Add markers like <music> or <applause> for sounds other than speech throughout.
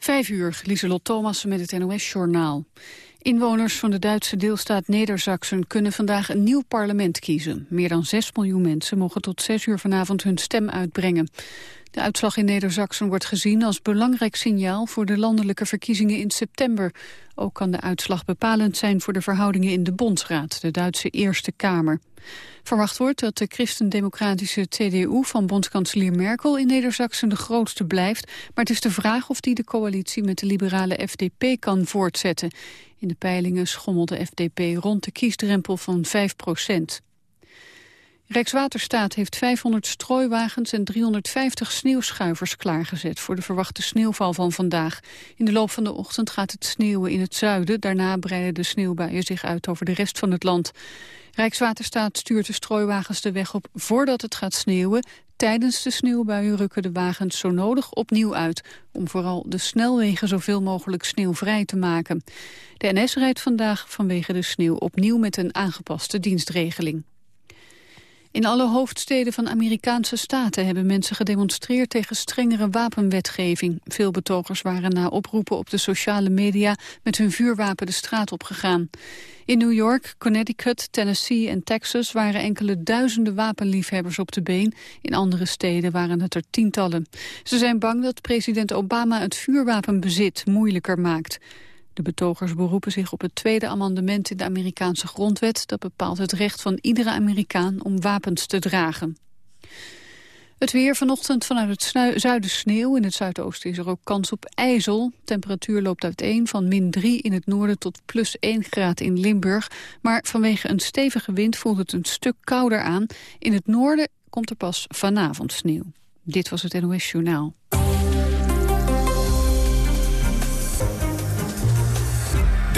Vijf uur, Lieselot Thomassen met het NOS-journaal. Inwoners van de Duitse deelstaat Neder-Saxen kunnen vandaag een nieuw parlement kiezen. Meer dan 6 miljoen mensen mogen tot 6 uur vanavond hun stem uitbrengen. De uitslag in Neder-Saxen wordt gezien als belangrijk signaal voor de landelijke verkiezingen in september. Ook kan de uitslag bepalend zijn voor de verhoudingen in de Bondsraad, de Duitse Eerste Kamer. Verwacht wordt dat de christendemocratische CDU van bondskanselier Merkel in Neder-Saxen de grootste blijft, maar het is de vraag of die de coalitie met de liberale FDP kan voortzetten. In de peilingen schommelt de FDP rond de kiesdrempel van 5 procent. Rijkswaterstaat heeft 500 strooiwagens en 350 sneeuwschuivers klaargezet voor de verwachte sneeuwval van vandaag. In de loop van de ochtend gaat het sneeuwen in het zuiden. Daarna breiden de sneeuwbuien zich uit over de rest van het land. Rijkswaterstaat stuurt de strooiwagens de weg op voordat het gaat sneeuwen. Tijdens de sneeuwbuien rukken de wagens zo nodig opnieuw uit... om vooral de snelwegen zoveel mogelijk sneeuwvrij te maken. De NS rijdt vandaag vanwege de sneeuw opnieuw met een aangepaste dienstregeling. In alle hoofdsteden van Amerikaanse staten hebben mensen gedemonstreerd tegen strengere wapenwetgeving. Veel betogers waren na oproepen op de sociale media met hun vuurwapen de straat opgegaan. In New York, Connecticut, Tennessee en Texas waren enkele duizenden wapenliefhebbers op de been. In andere steden waren het er tientallen. Ze zijn bang dat president Obama het vuurwapenbezit moeilijker maakt. De betogers beroepen zich op het tweede amendement in de Amerikaanse grondwet. Dat bepaalt het recht van iedere Amerikaan om wapens te dragen. Het weer vanochtend vanuit het zuiden sneeuw. In het zuidoosten is er ook kans op ijzel. Temperatuur loopt uiteen van min 3 in het noorden tot plus 1 graad in Limburg. Maar vanwege een stevige wind voelt het een stuk kouder aan. In het noorden komt er pas vanavond sneeuw. Dit was het NOS Journaal.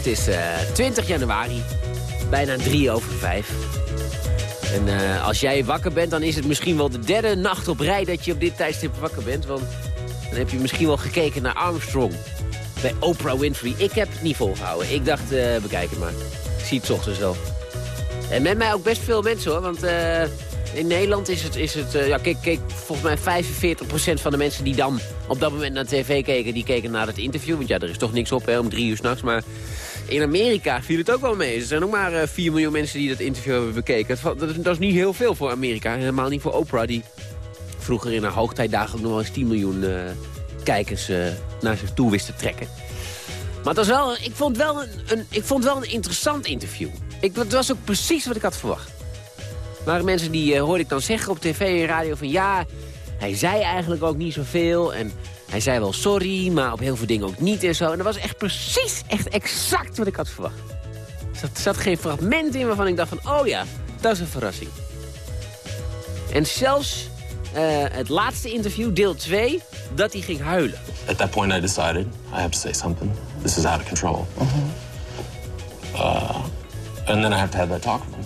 Het is uh, eh, 20 januari, bijna drie over vijf. En uh, als jij wakker bent, dan is het misschien wel de derde nacht op rij dat je op dit tijdstip wakker bent. Want dan heb je misschien wel gekeken naar Armstrong bij Oprah Winfrey. Ik heb het niet volgehouden. Ik dacht, uh, bekijk het maar. Ik zie het ochtends wel. En met mij ook best veel mensen hoor, want... In Nederland is het, is het ja, kijk, kijk, volgens mij 45% van de mensen die dan op dat moment naar tv keken, die keken naar het interview. Want ja, er is toch niks op om drie uur s'nachts. Maar in Amerika viel het ook wel mee. Er zijn ook maar uh, eh, 4 miljoen mensen die dat interview hebben bekeken. Dat, is niet heel veel voor Amerika. Helemaal niet voor Oprah, die vroeger in haar hoogtijdagen nog wel eens 10 miljoen uh, kijkers uh, naar zich toe wist te trekken. Maar het was wel, ik, vond wel een, een, ik vond wel een interessant interview. Ik, het was ook precies wat ik had verwacht. Er waren mensen die hoorde ik dan zeggen op tv en radio van... ja, hij zei eigenlijk ook niet zoveel en hij zei wel sorry, maar op heel veel dingen ook niet en zo. En dat was echt precies, echt exact wat ik had verwacht. Er zat, zat geen fragment in waarvan ik dacht van, oh ja, dat is een verrassing. En zelfs uh, het laatste interview, deel 2, dat hij ging huilen. At that point I decided I have to say something. This is out of control. Uh -huh. uh, and then I have to have that talk with him.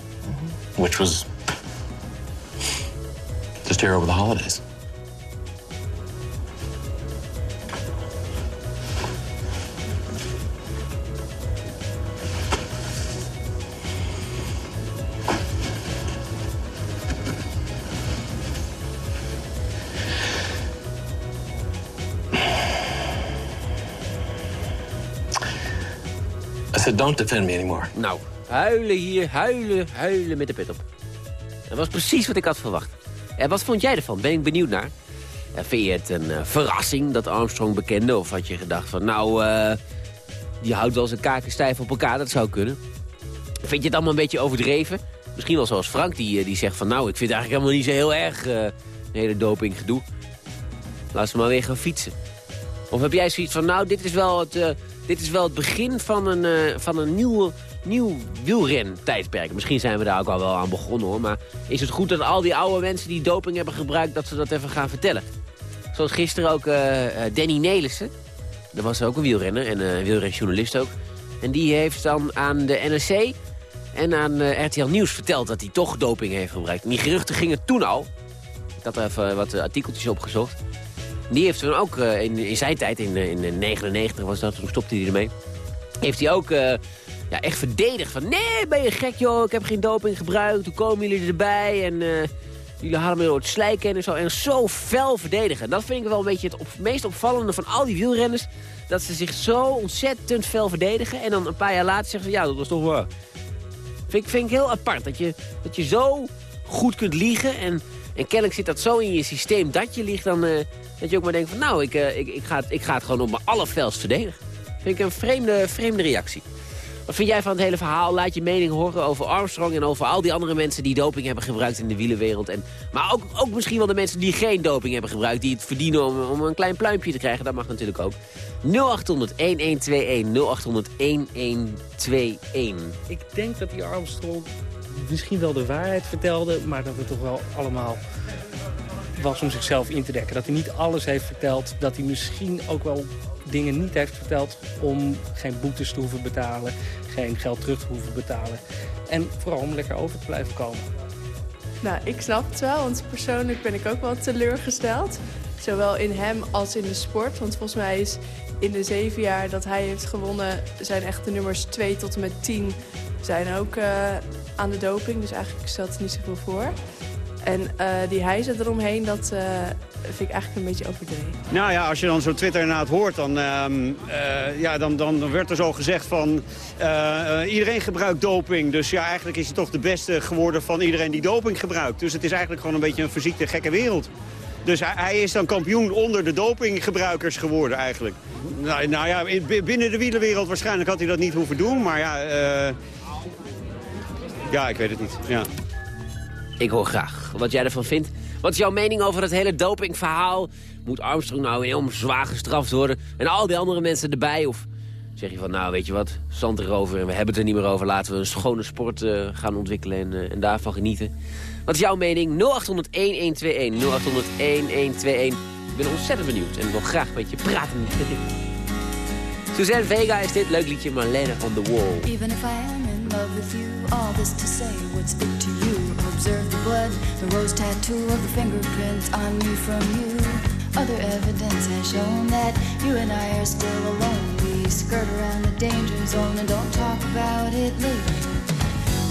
-huh. Which was just here over the holidays. Said, don't defend me anymore. Nou, huilen hier, huilen, huilen met de pet op. Dat was precies wat ik had verwacht. En wat vond jij ervan? Ben ik benieuwd naar. vind je het een uh, verrassing dat Armstrong bekende? Of had je gedacht van, nou, uh, die houdt wel zijn kaken stijf op elkaar, dat zou kunnen. Vind je het allemaal een beetje overdreven? Misschien wel zoals Frank, die, eh, die zegt van, nou, ik vind het eigenlijk helemaal niet zo heel erg uh, een hele doping gedoe. Laat ze maar weer gaan fietsen. Of heb jij zoiets van, nou, dit is wel het dit is wel het begin van een, uh, van een nieuwe nieuw wielren-tijdperk. Misschien zijn we daar ook al wel aan begonnen hoor. Maar is het goed dat al die oude mensen die doping hebben gebruikt... dat ze dat even gaan vertellen? Zoals gisteren ook uh, Danny Nelissen. Dat was ook een wielrenner en een wielrenjournalist ook. En die heeft dan aan de NRC en aan RTL Nieuws verteld dat hij toch doping heeft gebruikt. En die geruchten gingen toen al. Ik had er even wat artikeltjes opgezocht. Die heeft toen ook uh, in, in, zijn tijd, in 1999 in was dat, toen stopte hij ermee. Heeft hij ook ja, echt verdedigd van... Nee, ben je gek joh, ik heb geen doping gebruikt. Toen komen jullie erbij en jullie halen me door het slijken en zo. En zo fel verdedigen. Dat vind ik wel een beetje het meest opvallende van al die wielrenners. Dat ze zich zo ontzettend fel verdedigen. En dan een paar jaar later zeggen ze, ja, dat was toch waar. Vind vind ik heel apart. Dat je, dat je zo goed kunt liegen. En, en kennelijk zit dat zo in je systeem dat je liegt. Dan, uh, dat je ook maar denkt van nou, ik, uh, ik, ik, ga het, ik ga het gewoon op mijn allerfelst verdedigen. Vind ik een vreemde, vreemde reactie. Wat vind jij van het hele verhaal? Laat je mening horen over Armstrong en over al die andere mensen die doping hebben gebruikt in de wielenwereld. En, maar ook, ook misschien wel de mensen die geen doping hebben gebruikt, die het verdienen om, om een klein pluimpje te krijgen. Dat mag natuurlijk ook. 0800 1121 0800 1121. Ik denk dat die Armstrong misschien wel de waarheid vertelde, maar dat we toch wel allemaal was om zichzelf in te dekken. Dat hij niet alles heeft verteld, dat hij misschien ook wel dingen niet heeft verteld om geen boetes te hoeven betalen, geen geld terug te hoeven betalen. En vooral om lekker over te blijven komen. Nou, ik snap het wel, want persoonlijk ben ik ook wel teleurgesteld. Zowel in hem als in de sport. Want volgens mij is in de zeven jaar dat hij heeft gewonnen... zijn echt de nummers 2 tot en met 10 zijn ook uh, aan de doping. Dus eigenlijk stelt er niet zoveel voor. En uh, die hijzen eromheen, dat uh, vind ik eigenlijk een beetje overdreven. Nou ja, als je dan zo Twitter inderdaad hoort, dan, uh, ja, dan, dan werd er zo gezegd van... iedereen gebruikt doping, dus ja, eigenlijk is hij toch de beste geworden van iedereen die doping gebruikt. Dus het is eigenlijk gewoon een beetje een verziekte gekke wereld. Dus hij, is dan kampioen onder de dopinggebruikers geworden eigenlijk. Nou, nou ja, binnen de wielerwereld waarschijnlijk had hij dat niet hoeven doen, maar ja... ja, ik weet het niet, ja. Ik hoor graag wat jij ervan vindt. Wat is jouw mening over het hele dopingverhaal? Moet Armstrong nou enorm zwaar gestraft worden? En al die andere mensen erbij? Of zeg je van, nou weet je wat, zand erover en we hebben het er niet meer over. Laten we een schone sport uh, gaan ontwikkelen en, uh, en, daarvan genieten. Wat is jouw mening? 0800-1121. 0800-1121. Ik ben ontzettend benieuwd en wil graag een beetje praten met <laughs> Suzanne Vega is dit. Leuk liedje, Marlene on the Wall. Even if I all this to say, what's it to you? Observe the blood, the rose tattoo of the fingerprints on me from you. Other evidence has shown that you and I are still alone. We skirt around the danger zone and don't talk about it later.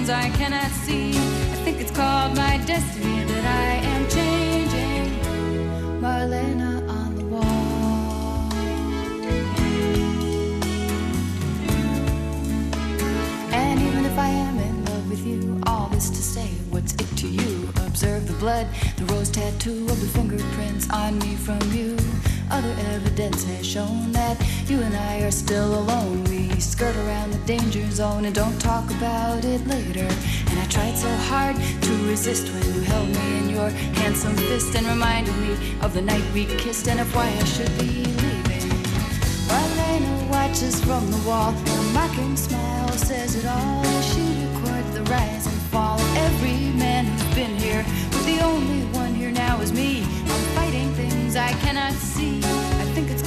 Things I cannot see. I think it's called my destiny that I am changing. Marlena on the wall. And even if I am in love with you, all this to say, what's it to you? Observe the blood, the road nose tattoo of the fingerprints on me from you. Other evidence has shown that you and I are still alone. We skirt around the danger zone and don't talk about it later. And I tried so hard to resist when you held me in your handsome fist and reminded me of the night we kissed and of why I should be leaving. Marlena watches from the wall. Her mocking smile says it all. She records the rise and fall of every man who's been here. But the only one here now is me. I'm fighting things I cannot see.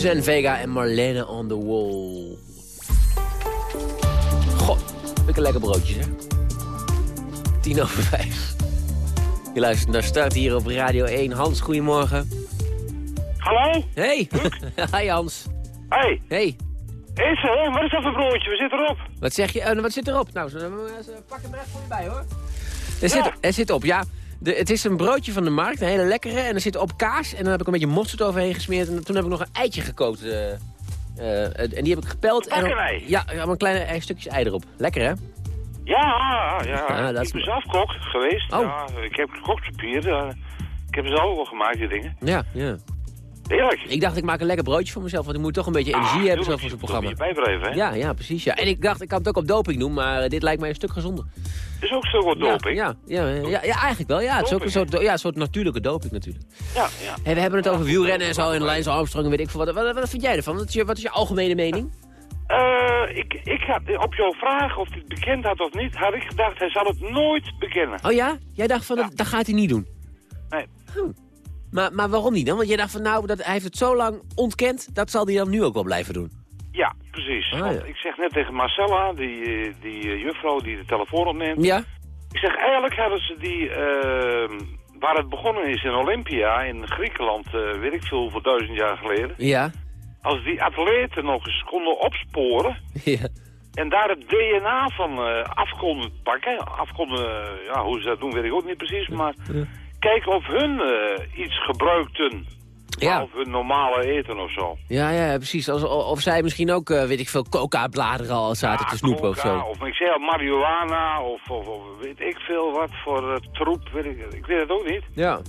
Suzanne Vega en Marlene on the wall. Goh, ik een lekker broodje, hè? Tien over vijf. Je luistert naar Start hier op Radio 1. Hans, goedemorgen. Hallo? Hey. <laughs> Hi Hans. Hey, Hey. is er? Wat is dat voor broodje? We zitten erop. Wat zeg je? Oh, wat zit erop? Nou, ze, ze pak hem er echt voor je bij, hoor. Er, zit, er zit op, ja. De, het is een broodje van de markt, een hele lekkere. En er zit op kaas. En dan heb ik een beetje mosterd overheen gesmeerd. En toen heb ik nog een eitje gekookt. eh, eh, en die heb ik gepeld. en dan-? Ja, een kleine eh, stukjes ei erop. Lekker, hè? Ja, ja. Ja, dat is ik ben zelf kok geweest. Oh. Ja, ik heb kokspapier. eh, ik heb ze zelf wel gemaakt, die dingen. Ja, ja. Heerlijk. Ik dacht, ik maak een lekker broodje voor mezelf. Want ik moet toch een beetje energie hebben zo voor zo'n programma. Je bijblijven, hè? Ja, ja, precies. Ja. En ik dacht, ik kan het ook op doping doen. Maar eh, dit lijkt mij een stuk gezonder. Is ook zo wat doping. Ja, ja, ja, ja, ja, eigenlijk wel. Ja, het is ook een soort, ja, een soort natuurlijke doping natuurlijk. Ja, ja. Hey, we hebben het over wielrennen en zo. En Lance Armstrong en weet ik veel wat. Wat, wat vind jij ervan? Wat is je, wat is je algemene mening? Eh, ik, ik had, op jouw vraag of hij het bekend had of niet, had ik gedacht, hij zal het nooit bekennen. Oh ja? Jij dacht van, dat, dat gaat hij niet doen. Nee. Hm. Maar, maar waarom niet dan? Want jij dacht van, nou, dat, hij heeft het zo lang ontkend. Dat zal hij dan nu ook wel blijven doen. Ja, precies. Ah, Want ja. ik zeg net tegen Marcella, die, eh, die eh, juffrouw die de telefoon opneemt. Ja? Ik zeg, eigenlijk hadden ze die, eh, waar het begonnen is in Olympia, in Griekenland, eh, weet ik veel, voor duizend jaar geleden. Ja? Als die atleten nog eens konden opsporen Ja. en daar het DNA van eh, af konden pakken. Af konden, ja, hoe ze dat doen weet ik ook niet precies, maar kijken of hun eh, iets gebruikten. Ja. Of hun normale eten of zo. Ja, ja, precies. Als, of zij misschien ook, eh, weet ik veel, coca-bladeren al zaten te snoepen of zo. Of ik zei al marihuana of, of, of weet ik veel wat voor eh, troep. Weet ik, ik weet het ook niet. Ja.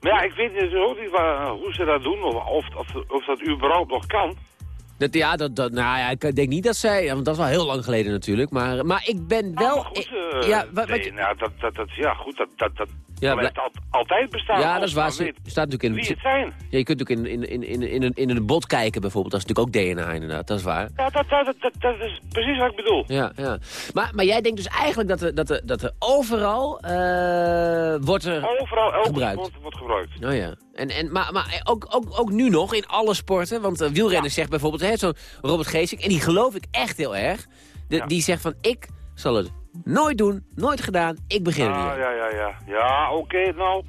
Maar ja, ik weet dus ook niet waar, hoe ze dat doen, of, of, of dat überhaupt nog kan. Dat, ja, dat, dat, nou ja, ik denk niet dat zij... Want dat is wel heel lang geleden natuurlijk. Maar, maar ik ben wel... Goed, ik- eh, ja, wat, nee, nou, dat, dat, dat, ja, goed, dat, dat, dat Ja, al, altijd bestaan. ja, dat is waar. Ze staat natuurlijk in... Wie het zijn. Ja, je kunt ook in, in, in, in, in, een, in een bot kijken bijvoorbeeld. Dat is natuurlijk ook DNA inderdaad, dat is waar. Ja, dat, dat, dat, dat, dat is precies wat ik bedoel. Ja, ja. Maar, maar jij denkt dus eigenlijk dat er, dat er, dat er overal eh, wordt er... Overal, elke Gebruikt. wordt gebruikt. Oh ja. En, en, maar maar ook, ook, ook nu nog in alle sporten. Want eh, wielrennen zegt bijvoorbeeld, hè, zo'n Robert Geesink... en die geloof ik echt heel erg. De, Ja. Die zegt van, ik zal het nooit doen, nooit gedaan. Ik begin er Ja, aan. ja, ja, ja. Ja, oké, nou,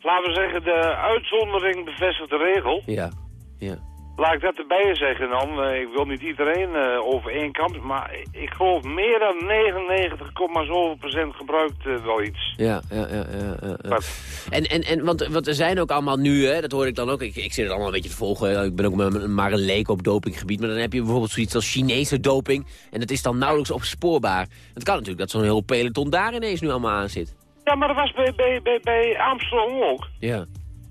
laten we zeggen, de uitzondering bevestigt de regel. Ja, ja. Laat ik dat erbij zeggen dan. Ik wil niet iedereen eh, over één kant, maar ik geloof meer dan 99, zoveel procent gebruikt eh, wel iets. Ja, ja, ja, ja? En, en, en want, want er zijn ook allemaal nu, hè, dat hoor ik dan ook, ik, ik zit het allemaal een beetje te volgen, ik ben ook maar, maar een leek op dopinggebied, maar dan heb je bijvoorbeeld zoiets als Chinese doping, en dat is dan nauwelijks opspoorbaar. Het kan natuurlijk dat zo'n heel peloton daar ineens nu allemaal aan zit. Ja, maar dat was bij, bij, bij, bij Armstrong ook. Ja.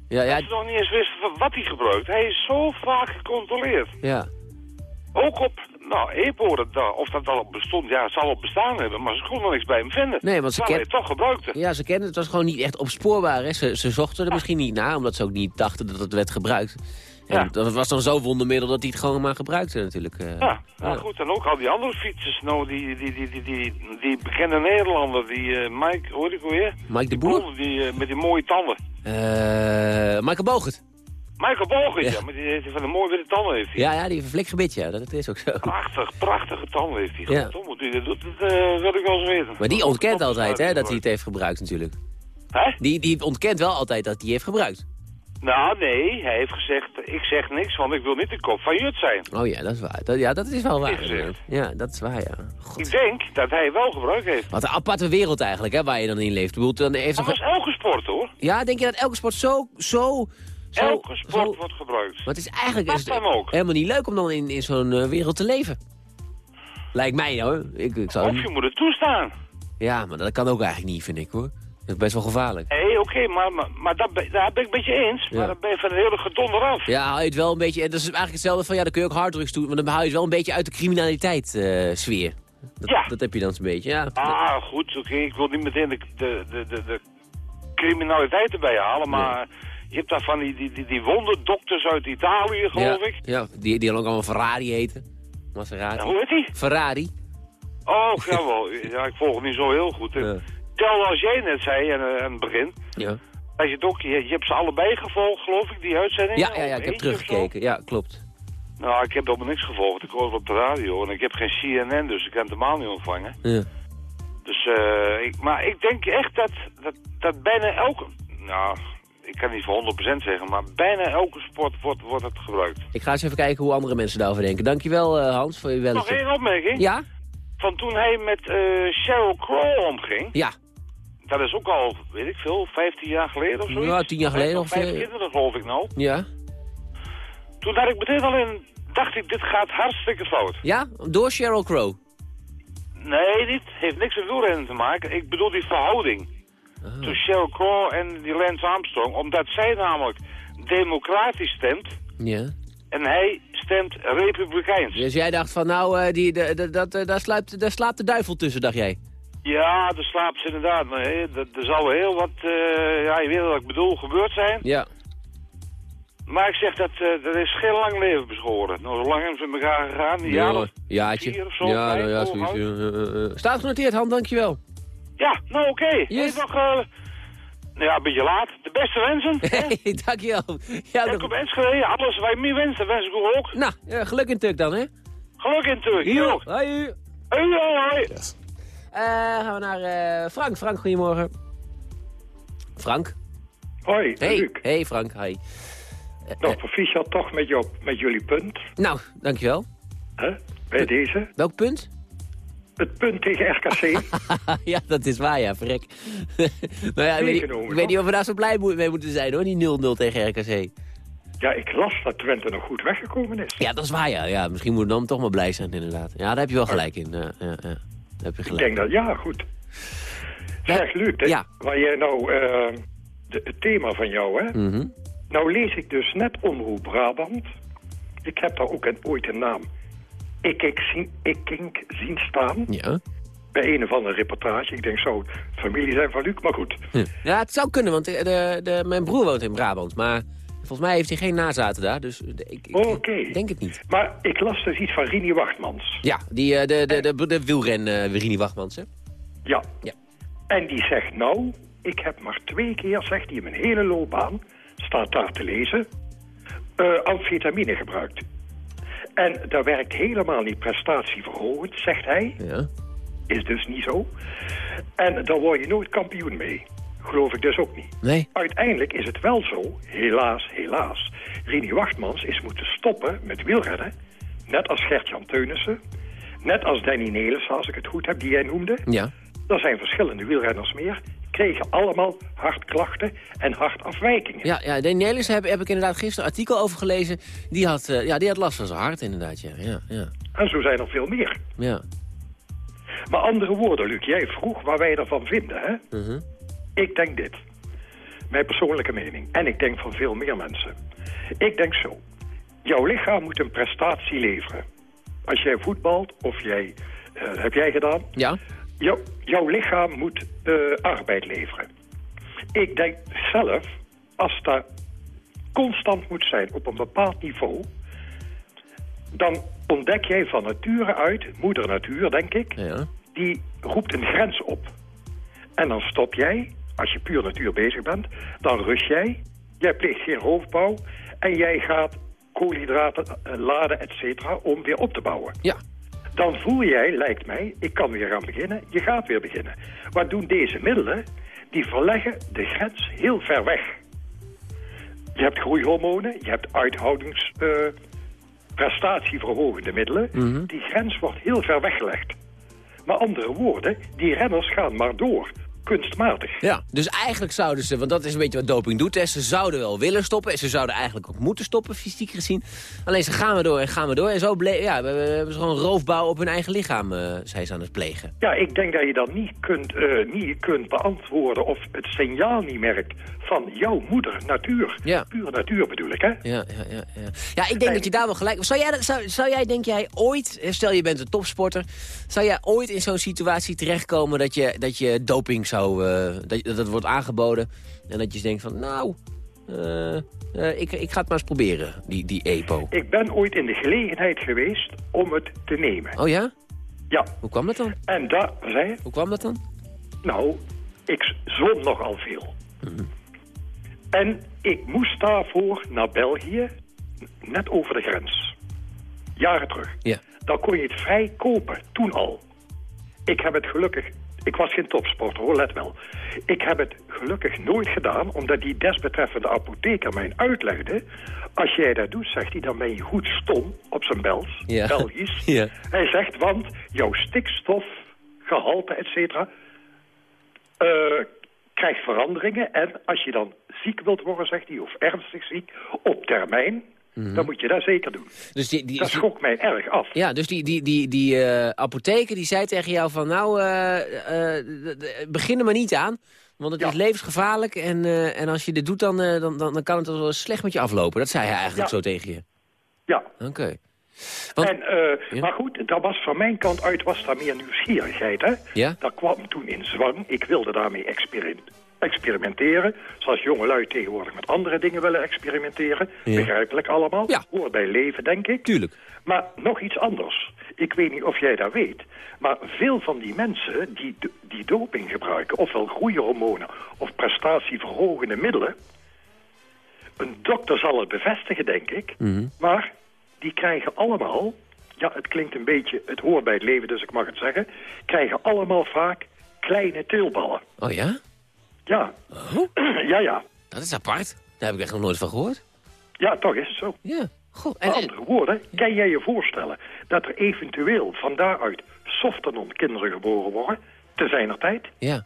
Ja, ja, Dat ze nog niet eens wisten van wat hij gebruikt. Hij is zo vaak gecontroleerd. ja. Ook op, nou, EPO, dat, of dat al bestond, ja, het zal wel bestaan hebben, maar ze konden niks bij hem vinden. Nee, want ze het toch gebruikte. Ja, ze kennen het, was gewoon niet echt opspoorbaar. Hè. Ze, ze zochten er misschien niet naar, omdat ze ook niet dachten dat het werd gebruikt. En Ja. dat was dan zo'n wondermiddel dat hij het gewoon maar gebruikte natuurlijk. eh. Ja, nou Ja. goed, en ook al die andere fietsers, nou, die, die, die, die, die, die bekende Nederlander, die eh, Mike, hoor ik weer? Mike de Boer? die, eh, met die mooie tanden. Eh Michael Bogert. Michael Bogen, ja. Ja. maar die heeft van een mooi witte tanden heeft hij. Ja, ja, die verflikgebit, ja, dat is ook zo. Prachtig, prachtige tanden heeft hij. Ja. Die dat dat wil ik wel eens weten. Maar die ontkent altijd, hè, dat hij het heeft gebruikt natuurlijk. Hè? Die, die ontkent wel altijd dat hij heeft gebruikt. Nou, nee, hij heeft gezegd, ik zeg niks, want ik wil niet de kop van Jut zijn. Oh ja, dat is waar. Dat, ja, dat is wel waar. Gezegd. Ja, dat is waar, ja. Ik denk dat hij wel gebruik heeft. Wat een aparte wereld eigenlijk, hè, waar je dan in leeft. Bedoel, dan heeft Dat is elke sport, hoor. Ja, denk je dat elke sport zo... zo, zo Elke sport zo- wordt gebruikt. Maar het is eigenlijk is het dan ook. helemaal niet leuk om dan in, in zo'n eh, wereld te leven. Lijkt mij, hoor. Ik, ik zou... Of je moet het toestaan. Ja, maar dat kan ook eigenlijk niet, vind ik, hoor. Dat is best wel gevaarlijk. Hé, oké, maar, maar, maar dat daar ben ik een beetje eens. Ja. Maar dan ben je van een hele gedonder af. Ja, haal je het wel een beetje... en Dat is eigenlijk hetzelfde van, ja, dan kun je ook harddrugs doen... maar dan haal je het wel een beetje uit de criminaliteit eh, sfeer. Dat, Ja. dat heb je dan zo'n beetje, ja. Ah, goed, oké. Ik wil niet meteen de, de, de, de, criminaliteit erbij halen, maar je hebt daar van die, die, die, die wonderdokters uit Italië, geloof ja, ik. Ja, die, die dan ook allemaal Ferrari heten. Maserati. Hoe heet die? Ferrari. Oh, jawel. ja, ik volg het niet zo heel goed. Ja. Tel als jij net zei aan, eh, aan het begin. Ja. Als je, ook, je, je hebt ze allebei gevolgd, geloof ik, die uitzending? Ja, ja, ja, ik heb teruggekeken. Ja, klopt. Nou, ik heb helemaal niks gevolgd. Ik hoor het op de radio en ik heb geen CNN, dus ik kan het helemaal niet ontvangen. Ja. Dus, eh, ik, maar ik denk echt dat, dat, dat bijna elke... Nou, ik kan niet voor 100% zeggen, maar bijna elke sport wordt, wordt het gebruikt. Ik ga eens even kijken hoe andere mensen daarover denken. Dankjewel, eh Hans, voor je Nog belletje. één opmerking. Ja? Van toen hij met eh Sheryl Crow omging. Ja. Dat is ook al, weet ik veel, 15 jaar geleden of zo. Ja, 10 jaar geleden Of vijf kinderen, geloof ik nou. Ja? Toen had ik meteen al in, dacht ik, dit gaat hartstikke fout. Ja? Door Sheryl Crow. Nee, dit heeft niks met wielrennen te maken. Ik bedoel die verhouding. Ah. Tussen Sheryl Crow en die Lance Armstrong. Omdat zij namelijk democratisch stemt. Ja. En hij stemt republikeins. Dus jij dacht van, nou, eh, die, dat, eh, daar, sluipt, daar slaapt de duivel tussen, dacht jij? Ja, er slaapt ze inderdaad. Nee, er, er zal wel heel wat, eh, ja, je weet wat ik bedoel, gebeurd zijn. Ja. Maar ik zeg dat eh, er is geen lang leven beschoren. Nou, zo lang hebben ze met elkaar gegaan. Een jaar of jaartje. vier of zo, Ja, nou ja, zoiets. Staat genoteerd, Han, dankjewel. Ja, nou oké. Yes. Even nog, eh, nou ja, een beetje laat. De beste wensen. <laughs> Hey, dankjewel. Ja, Ik op Enschede, alles wat je meer wenst, dat wens ik u ook. Nou, ja, geluk in Tuk dan, hè? Geluk in Turk. Hier ook. Hoi. Hoi, hoi, hoi. Eh, gaan we naar eh, Frank. Frank, goedemorgen. Frank? Hoi, Hey, Luc. hey Frank, hi. Nog proficiat toch met, jou, met jullie punt. Nou, dankjewel. Hè? Bij deze. Welk punt? Het punt tegen RKC. <laughs> ja, dat is waar, ja, verrek. <laughs> nou ja, ik weet, ik weet niet of we daar zo blij mee moeten zijn, hoor, die 0-0 tegen RKC. ja, ik las dat Twente nog goed weggekomen is. Ja, dat is waar, ja. ja. Misschien moeten we dan toch maar blij zijn, inderdaad. Ja, daar heb je wel gelijk in. Ja, ja, ja. Daar heb je Ik denk dat, ja, goed. Zeg, Luc, Ja. waar jij nou, eh, de- het thema van jou, hè? Mhm. Nou lees ik dus net Omroep Brabant. Ik heb daar ook een, ooit een naam. Ikkink zien, Ikkink zien staan. Ja. Bij een of andere reportage. Ik denk zo, familie zijn van Luc, maar goed. ja, het zou kunnen, want de, de, de- mijn broer woont in Brabant. Maar volgens mij heeft hij geen nazaten daar, dus ik, denk het niet. Maar ik las dus iets van Rini Wachtmans. Ja, die, eh, de, de, de, de, wielren uh, Wirini Wachtmans, hè? Ja. Ja. En die zegt nou, ik heb maar twee keer, zegt hij in mijn hele loopbaan, staat daar te lezen, eh, amfetamine gebruikt. En dat werkt helemaal niet prestatieverhogend, zegt hij. Ja. Is dus niet zo. En daar word je nooit kampioen mee. Geloof ik dus ook niet. Nee. Uiteindelijk is het wel zo, helaas, helaas. Rini Wachtmans is moeten stoppen met wielrennen. Net als Gert-Jan Teunissen. Net als Danny Nelissen, als ik het goed heb, die jij noemde. Ja. Er zijn verschillende wielrenners meer. Kregen allemaal hartklachten en hartafwijkingen. Ja, ja Danny Nelissen heb, heb ik inderdaad gisteren een artikel over gelezen. Die had, eh, ja, die had last van zijn hart, inderdaad, ja. ja, ja. En zo zijn er veel meer. ja. Maar andere woorden, Luc, jij vroeg waar wij ervan vinden, hè? Mhm. Ik denk dit. Mijn persoonlijke mening. En ik denk van veel meer mensen. Ik denk zo. Jouw lichaam moet een prestatie leveren. Als jij voetbalt, of jij... eh, heb jij gedaan? Ja. Jouw, jouw lichaam moet eh, arbeid leveren. Ik denk zelf, als dat constant moet zijn op een bepaald niveau... dan ontdek jij van nature uit, moeder natuur denk ik... Ja. die roept een grens op. En dan stop jij, als je puur natuur bezig bent... dan rust jij, jij pleegt geen roofbouw... En jij gaat koolhydraten eh, laden, et cetera, om weer op te bouwen. Ja. Dan voel jij, lijkt mij, ik kan weer gaan beginnen. Je gaat weer beginnen. Wat doen deze middelen? Die verleggen de grens heel ver weg. Je hebt groeihormonen, je hebt uithoudings... prestatieverhogende middelen. Mhm. Die grens wordt heel ver weggelegd. Maar andere woorden, die renners gaan maar door. Kunstmatig. Ja, dus eigenlijk zouden ze, want dat is een beetje wat doping doet... Hè, ze zouden wel willen stoppen en ze zouden eigenlijk ook moeten stoppen, fysiek gezien. Alleen ze gaan we door en gaan we door. En zo ja, we, we hebben ze gewoon roofbouw op hun eigen lichaam, zijn ze aan het plegen. Ja, ik denk dat je dan niet kunt, eh, niet kunt beantwoorden of het signaal niet merkt van jouw moeder, natuur. Ja. Pure natuur bedoel ik, hè? Ja, ja, ja, ja. ja ik denk dat je daar wel gelijk... Zou jij, dat- zou, zou jij, denk jij, ooit... Stel, je bent een topsporter. Zou jij ooit in zo'n situatie terechtkomen dat je, dat je doping zou... eh, dat, dat het wordt aangeboden en dat je denkt van... Nou, eh, eh, ik, ik ga het maar eens proberen, die, die EPO. Ik ben ooit in de gelegenheid geweest om het te nemen. Oh ja? Ja. Hoe kwam dat dan? En daar, zei je? Hoe kwam dat dan? Nou, ik zwom nogal veel. En ik moest daarvoor naar België, net over de grens. Jaren terug. Ja. Dan kon je het vrij kopen, toen al. Ik heb het gelukkig... Ik was geen topsporter hoor, let wel. Ik heb het gelukkig nooit gedaan, omdat die desbetreffende apotheker mij uitlegde... als jij dat doet, zegt hij, dan ben je goed stom op zijn Bels, Ja. Belgisch. <laughs> Ja. Hij zegt, want jouw stikstofgehalte, et cetera, eh, krijgt veranderingen. En als je dan ziek wilt worden, zegt hij, of ernstig ziek, op termijn, dan moet je dat zeker doen. Dus die, die, Dat schrok mij erg af. Ja, dus die, die, die, die eh, apotheker die zei tegen jou van... nou, eh, eh, begin er maar niet aan, want het is levensgevaarlijk... en, en als je dit doet, dan, dan, dan, kan het wel slecht met je aflopen. Dat zei hij eigenlijk Ja. zo tegen je. Ja. Oké. Want- En, Maar goed, dat was van mijn kant uit was daar meer nieuwsgierigheid. Hè? Ja? Dat kwam toen in zwang. Ik wilde daarmee experim- experimenteren. Zoals jongelui tegenwoordig met andere dingen willen experimenteren. Ja. Begrijpelijk allemaal. Ja. Hoort bij leven, denk ik. Tuurlijk. Maar nog iets anders. Ik weet niet of jij dat weet. Maar veel van die mensen die, die doping gebruiken... ofwel groeihormonen of prestatieverhogende middelen... een dokter zal het bevestigen, denk ik... Mhm. maar die krijgen allemaal... ja, het klinkt een beetje... het hoort bij het leven, dus ik mag het zeggen... krijgen allemaal vaak kleine teelballen. Oh ja? Ja. Oh, ja, ja. dat is apart. Daar heb ik echt nog nooit van gehoord. Ja, toch is het zo. Ja. Goh, Met en, andere woorden, kan jij je voorstellen dat er eventueel van daaruit softenon kinderen geboren worden, te zijner tijd? ja.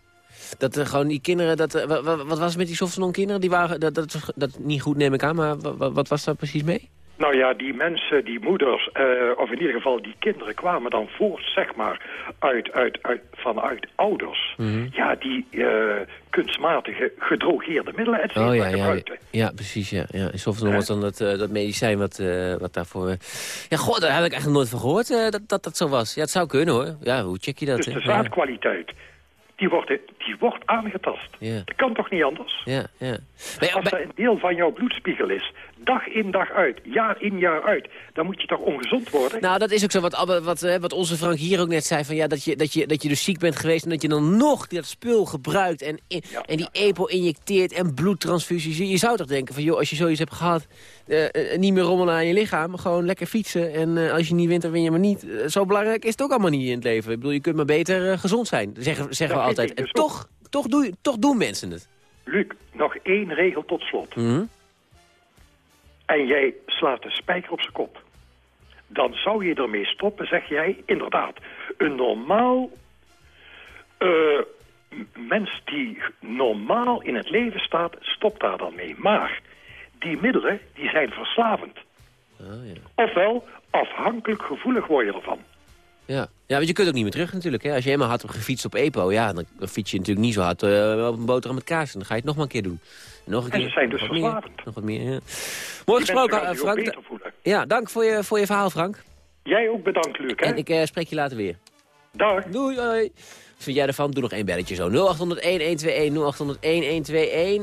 Dat er gewoon die kinderen, dat, eh, wa- wa- wat was het met die Softenon kinderen? Die waren, dat, dat, dat, niet goed neem ik aan, maar wa- wa- wat was daar precies mee? Nou ja, die mensen, die moeders, eh, of in ieder geval die kinderen kwamen dan voort, zeg maar, uit, uit, uit, vanuit ouders. Mhm. Ja, die eh, kunstmatige gedrogeerde middelen, et cetera, Oh ja, ja, ja, precies. Ja, ja. En was dan dat, eh, dat medicijn wat, wat daarvoor... Ja, god, daar heb ik eigenlijk nooit van gehoord eh, dat, dat dat zo was. Ja, het zou kunnen hoor. Ja, hoe check je dat? Dus de zaadkwaliteit, die wordt, die wordt aangetast. Dat kan toch niet anders? ja, ja. Als dat een deel van jouw bloedspiegel is, dag in dag uit, jaar in jaar uit, dan moet je toch ongezond worden? Nou, dat is ook zo wat, wat, wat onze Frank hier ook net zei. Van, ja, dat, je, dat, je, dat je dus ziek bent geweest en dat je dan nog dat spul gebruikt... en, in- Ja, en die EPO injecteert en bloedtransfusies. Je, je zou toch denken van, joh, als je zoiets hebt gehad... eh, eh, niet meer rommelen aan je lichaam, gewoon lekker fietsen. En eh, als je niet wint, dan win je maar niet. Zo belangrijk is het ook allemaal niet in het leven. Ik bedoel, je kunt maar beter gezond zijn. Zeggen, zeggen we Dat altijd. ik En dus toch, toch, doe, toch doen mensen het. Luc, nog één regel tot slot. Mhm. En jij slaat de spijker op zijn kop. Dan zou je ermee stoppen, zeg jij, inderdaad. Een normaal eh, mens die normaal in het leven staat, stopt daar dan mee. Maar die middelen, die zijn verslavend. Oh, ja. Ofwel, afhankelijk gevoelig word je ervan. Ja. ja, want je kunt ook niet meer terug natuurlijk. Hè? Als je helemaal hard hebt gefietst op EPO, ja, dan, dan fiets je natuurlijk niet zo hard eh, op een boterham met kaas. En dan ga je het nog maar een keer doen. En nog een En keer. ze zijn dus verslavend. Nog wat meer, ja. Mooi gesproken, eh, Frank. Ja, dank voor je, voor je verhaal, Frank. Jij ook bedankt, Luc. Hè? En ik eh, spreek je later weer. Dag. Doei. Wat vind jij ervan? Doe nog één belletje zo. 0800-1121,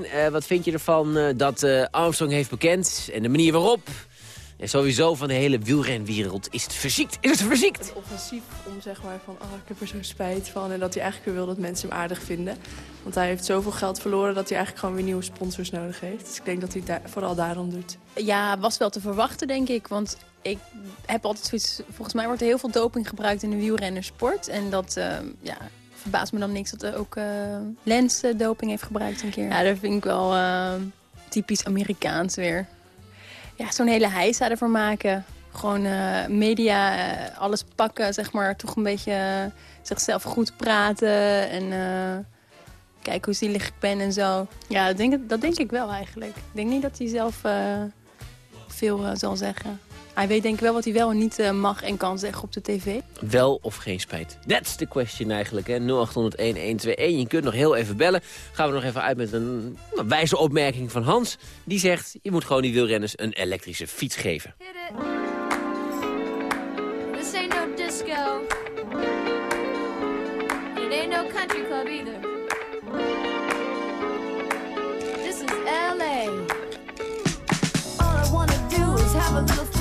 0800-1121. Eh, wat vind je ervan dat Armstrong heeft bekend en de manier waarop... En sowieso van de hele wielrenwereld is het verziekt. Is het verziekt? Het offensief om zeg maar van, oh, ik heb er zo spijt van. En dat hij eigenlijk weer wil dat mensen hem aardig vinden. Want hij heeft zoveel geld verloren dat hij eigenlijk gewoon weer nieuwe sponsors nodig heeft. Dus ik denk dat hij het daar, vooral daarom doet. Ja, was wel te verwachten, denk ik. Want ik heb altijd zoiets... Volgens mij wordt er heel veel doping gebruikt in de wielrennersport. En dat uh, ja, verbaast me dan niks dat er ook uh, Lens doping heeft gebruikt een keer. Ja, dat vind ik wel uh, typisch Amerikaans weer. Ja, zo'n hele heisa ervoor maken. Gewoon media, alles pakken, zeg maar. Toch een beetje zichzelf goed praten en kijken hoe zielig ik ben en zo. Ja, dat denk, dat denk ik wel eigenlijk. Ik denk niet dat hij zelf veel zal zeggen. Hij weet denk ik wel wat hij wel en niet uh, mag en kan zeggen op de tv. Wel of geen spijt? That's the question eigenlijk, hè. 0800-1121. Je kunt nog heel even bellen. Gaan we nog even uit met een, een wijze opmerking van Hans. Die zegt, je moet gewoon die wielrenners een elektrische fiets geven. This ain't no disco. It ain't no country club either. This is LA. All I wanna do is have a little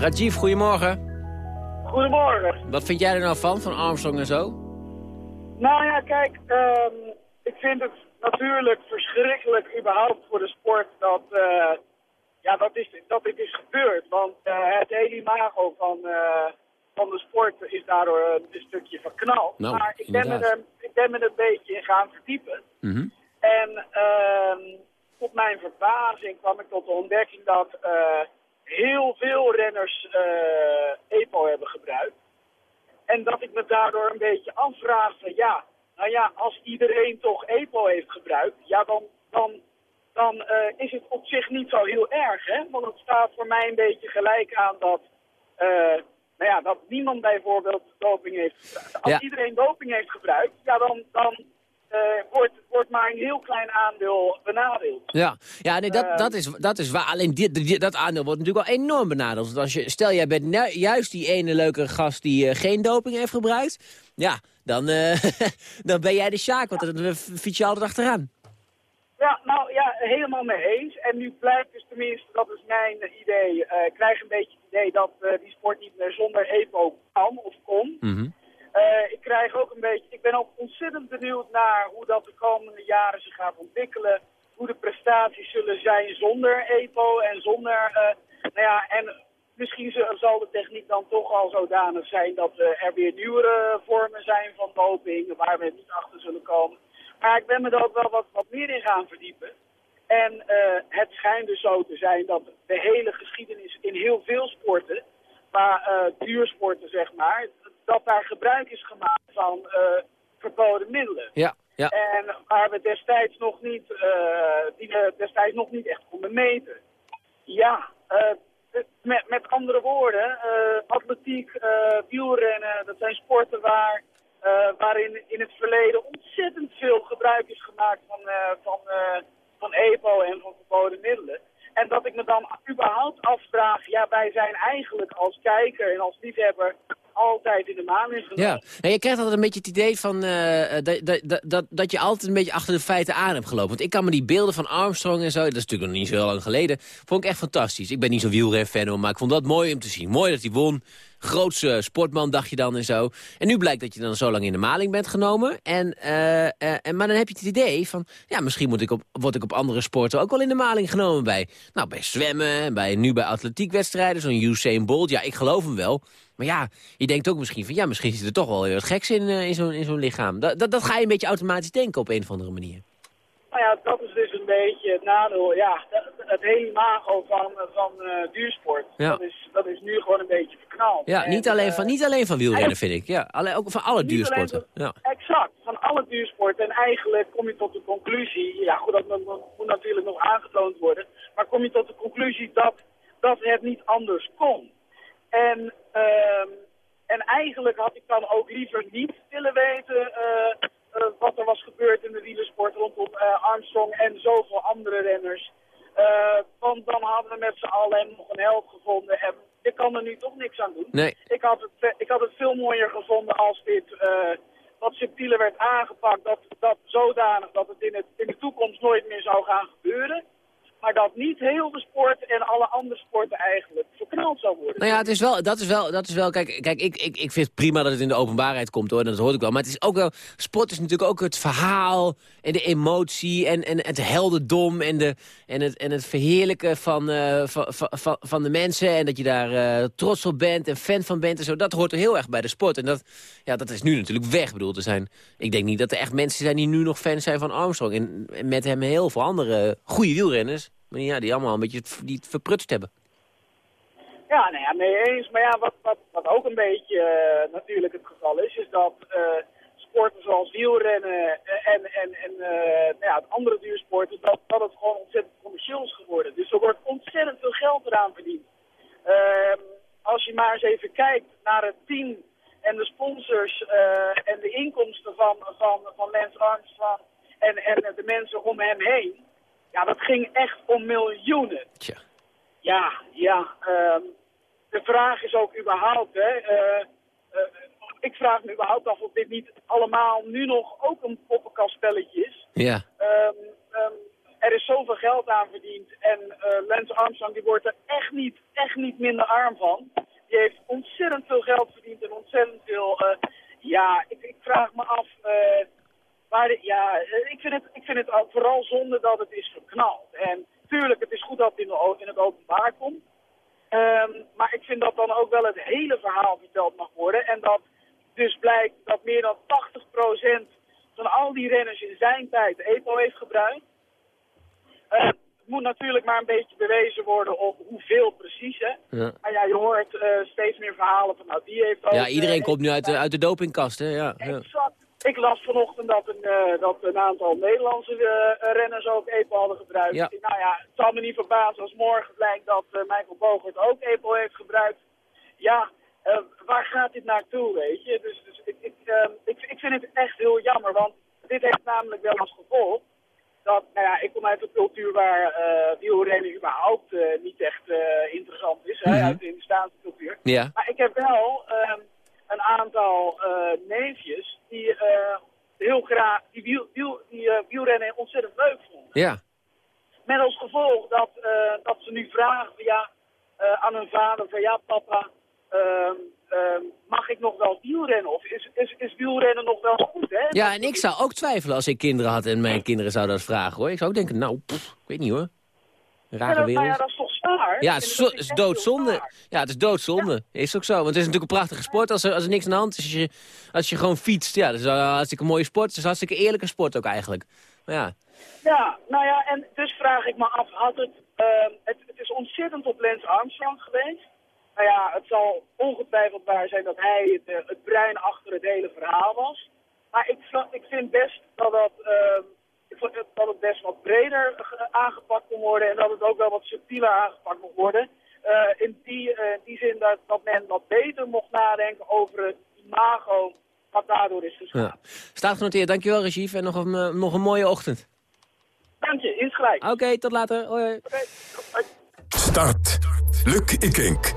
Rajiv, goedemorgen. Goedemorgen. Wat vind jij er nou van, van Armstrong en zo? Nou ja, kijk, ehm, ik vind het natuurlijk verschrikkelijk überhaupt voor de sport dat, eh, ja, dat, is, dat dit is gebeurd. Want eh, het hele imago van, eh, van de sport is daardoor een, stukje verknald. Nou, maar ik ben, er, ik ben er een beetje in gaan verdiepen. Mhm. En ehm, tot mijn verbazing kwam ik tot de ontdekking dat heel veel renners eh, EPO hebben gebruikt. En dat ik me daardoor een beetje afvraag van ja, nou ja, als iedereen toch EPO heeft gebruikt, ja dan, dan, dan eh, is het op zich niet zo heel erg, hè? Want het staat voor mij een beetje gelijk aan dat, eh, nou ja, dat niemand bijvoorbeeld doping heeft gebruikt. Als Ja. iedereen doping heeft gebruikt, ja dan, dan wordt, wordt maar een heel klein aandeel benadeeld. Ja, ja nee, dat, Ehm. dat, is, dat is waar. Alleen dit- dat aandeel wordt natuurlijk al enorm benadeeld. Want als je, stel, jij bent nu- juist die ene leuke gast die eh, geen doping heeft gebruikt. Ja, dan, eh, <laughs> dan ben jij de Sjaak, want dan fiets je altijd achteraan. Ja, nou ja, helemaal mee eens. En nu blijkt dus tenminste, dat is mijn eh, idee, eh, ik krijg een beetje het idee dat eh, die sport niet meer zonder EPO kan of kon. Eh, ik krijg ook een beetje, ik ben ook ontzettend benieuwd naar hoe dat de komende jaren zich gaat ontwikkelen. Hoe de prestaties zullen zijn zonder EPO en zonder, eh, nou ja, en misschien zal de techniek dan toch al zodanig zijn dat eh, er weer nieuwere vormen zijn van doping waar we niet achter zullen komen. Maar ik ben me er ook wel wat, wat meer in gaan verdiepen. En het schijnt dus zo te zijn dat de hele geschiedenis in heel veel sporten, maar duursporten zeg maar, dat daar gebruik is gemaakt van eh, verboden middelen. Ja, ja. En waar we destijds nog niet, eh, die we destijds nog niet echt konden meten. Ja, eh, met, met andere woorden, atletiek, wielrennen, dat zijn sporten waar, waarin in het verleden ontzettend veel gebruik is gemaakt van, van, van EPO en van verboden middelen. En dat ik me dan überhaupt afvraag, ja, wij zijn eigenlijk als kijker en als liefhebber altijd in de maan ingenomen. Ja, en je krijgt altijd een beetje het idee van eh, eh, dat, dat, dat- dat, je altijd een beetje achter de feiten aan hebt gelopen. Want ik kan me die beelden van Armstrong en zo, dat is natuurlijk nog niet zo heel lang geleden, vond ik echt fantastisch. Ik ben niet zo'n wielrenfan hoor, maar ik vond dat mooi om te zien. Mooi dat hij won. Grootste sportman dacht je dan en zo. En nu blijkt dat je dan zo lang in de maling bent genomen. En, eh, en, maar dan heb je het idee van, ja, misschien moet ik op, word ik op andere sporten ook wel in de maling genomen bij. Nou, bij zwemmen, bij, nu bij atletiekwedstrijden, zo'n Usain Bolt. Ja, ik geloof hem wel. Maar ja, je denkt ook misschien van, ja, misschien zit er toch wel heel wat geks in, eh, in zo'n in zo'n lichaam. Dat, dat, dat ga je een beetje automatisch denken op een of andere manier. Nou ja, dat is dus een beetje het nadeel. Ja, het, hele imago van, van eh, duursport, Ja. dat, is, dat is nu gewoon een beetje verknald. Ja, En, niet alleen, eh, van, niet alleen van wielrennen vind ik. Ja, alleen, ook van alle duursporten. Ja. Exact, van alle duursporten. En eigenlijk kom je tot de conclusie, ja goed, dat moet, moet natuurlijk nog aangetoond worden, maar kom je tot de conclusie dat, dat het niet anders kon. En, ehm, en eigenlijk had ik dan ook liever niet willen weten eh, eh, wat er was gebeurd in de wielersport rondom eh, Armstrong en zoveel andere renners. Want dan hadden we met z'n allen nog een held gevonden en je kan er nu toch niks aan doen. Nee. Ik had het, ik had het veel mooier gevonden als dit wat subtieler werd aangepakt. Dat, dat zodanig dat het in, het in de toekomst nooit meer zou gaan gebeuren. Maar dat niet heel de sport en alle andere sporten eigenlijk verknald zou worden. Nou ja, het is wel, dat is wel, dat is wel kijk, kijk ik, ik, ik vind het prima dat het in de openbaarheid komt hoor, dat hoor ik wel. Maar het is ook wel, sport is natuurlijk ook het verhaal en de emotie en, en het heldendom en, de, en, het, en het verheerlijken van, eh, van, van, van- de mensen. En dat je daar eh, trots op bent en fan van bent en zo. Dat hoort er heel erg bij de sport. En dat, ja, dat is nu natuurlijk weg. Ik bedoel, er zijn, ik denk niet dat er echt mensen zijn die nu nog fan zijn van Armstrong. En, en met hem heel veel andere goede wielrenners. Ja, die allemaal een beetje die het verprutst hebben. Ja, nou ja, mee eens. Maar ja, wat, wat, wat ook een beetje eh, natuurlijk het geval is, is dat eh, sporten zoals wielrennen eh, en, en, en nou ja, andere duursporten, dat, dat het gewoon ontzettend commercieel is geworden. Dus er wordt ontzettend veel geld eraan verdiend. Ehm, als je maar eens even kijkt naar het team en de sponsors en de inkomsten van, van, van Lance Armstrong en, en de mensen om hem heen, ja, dat ging echt om miljoenen. Tja. Ja, ja. ehm, de vraag is ook überhaupt, hè. eh, eh, ik vraag me überhaupt af of dit niet allemaal nu nog ook een poppenkastspelletje is. Ja. Ehm, ehm, er is zoveel geld aan verdiend en eh, Lance Armstrong die wordt er echt niet, echt niet minder arm van. Die heeft ontzettend veel geld verdiend en ontzettend veel... ja, ik, ik vraag me af... maar ja, eh, ik vind, het, ik vind het vooral zonde dat het is verknald. En tuurlijk, het is goed dat het in, de, o- in het openbaar komt. Ehm, maar ik vind dat dan ook wel het hele verhaal verteld mag worden. En dat dus blijkt dat meer dan 80% van al die renners in zijn tijd EPO heeft gebruikt. Eh, moet natuurlijk maar een beetje bewezen worden op hoeveel precies. Hè. Ja. Maar ja, je hoort eh, steeds meer verhalen van, nou, die heeft ook... Ja, iedereen komt nu uit de, uit de dopingkast, hè? Ja, ja. Ik las vanochtend dat een, eh, dat een aantal Nederlandse eh, renners ook EPO hadden gebruikt. Ja. Nou ja, het zal me niet verbazen als morgen blijkt dat eh, Michael Bogert ook EPO heeft gebruikt. Ja, waar gaat dit naartoe, weet je? Dus, dus ik, ik, ehm, ik, ik vind het echt heel jammer, want dit heeft namelijk wel als gevolg dat, nou ja, ik kom uit een cultuur waar wielrennen überhaupt niet echt interessant is, hè, Mhm. uit de Hindustaanse cultuur. Ja. Maar ik heb wel ehm, een aantal eh, neefjes die eh, heel graag die, wiel, wiel, die eh, wielrennen ontzettend leuk vonden. Ja. Met als gevolg dat, dat ze nu vragen van, ja, aan hun vader van ja papa, ehm, ehm, mag ik nog wel wielrennen? Of is, is, is wielrennen nog wel goed? Hè? Ja, en ik zou ook twijfelen als ik kinderen had en mijn kinderen zouden dat vragen, hoor. Ik zou ook denken, nou, pff, ik weet niet, hoor. Ja, Rare dat- nou ja, wereld. dat is toch zwaar? Ja, het is, doodzonde. Ja, het is doodzonde. Is ook zo. Want het is natuurlijk een prachtige sport als er, als er niks aan de hand is. Als je, als je gewoon fietst, ja, dat is een hartstikke mooie sport. Het is een hartstikke eerlijke sport ook eigenlijk. Maar ja, Ja, nou ja, en dus vraag ik me af, had het, ehm, het, het is ontzettend op Lance Armstrong geweest. Nou ja, het zal ongetwijfeld waar zijn dat hij het, eh, het brein achter het hele verhaal was. Maar ik, ik vind best dat dat, ehm, ik vond het- dat het best wat breder ge- aangepakt kon worden en dat het ook wel wat subtieler aangepakt moet worden. Eh, in die, eh, die zin dat, dat men wat beter mocht nadenken over het imago wat daardoor is geschapen. ja. Staat genoteerd. Dankjewel, Regief. En nog een, eh, nog een mooie ochtend. Dank je, insgelijk. Oké, tot later. Hoi, hoi. Start. Luc Ikink.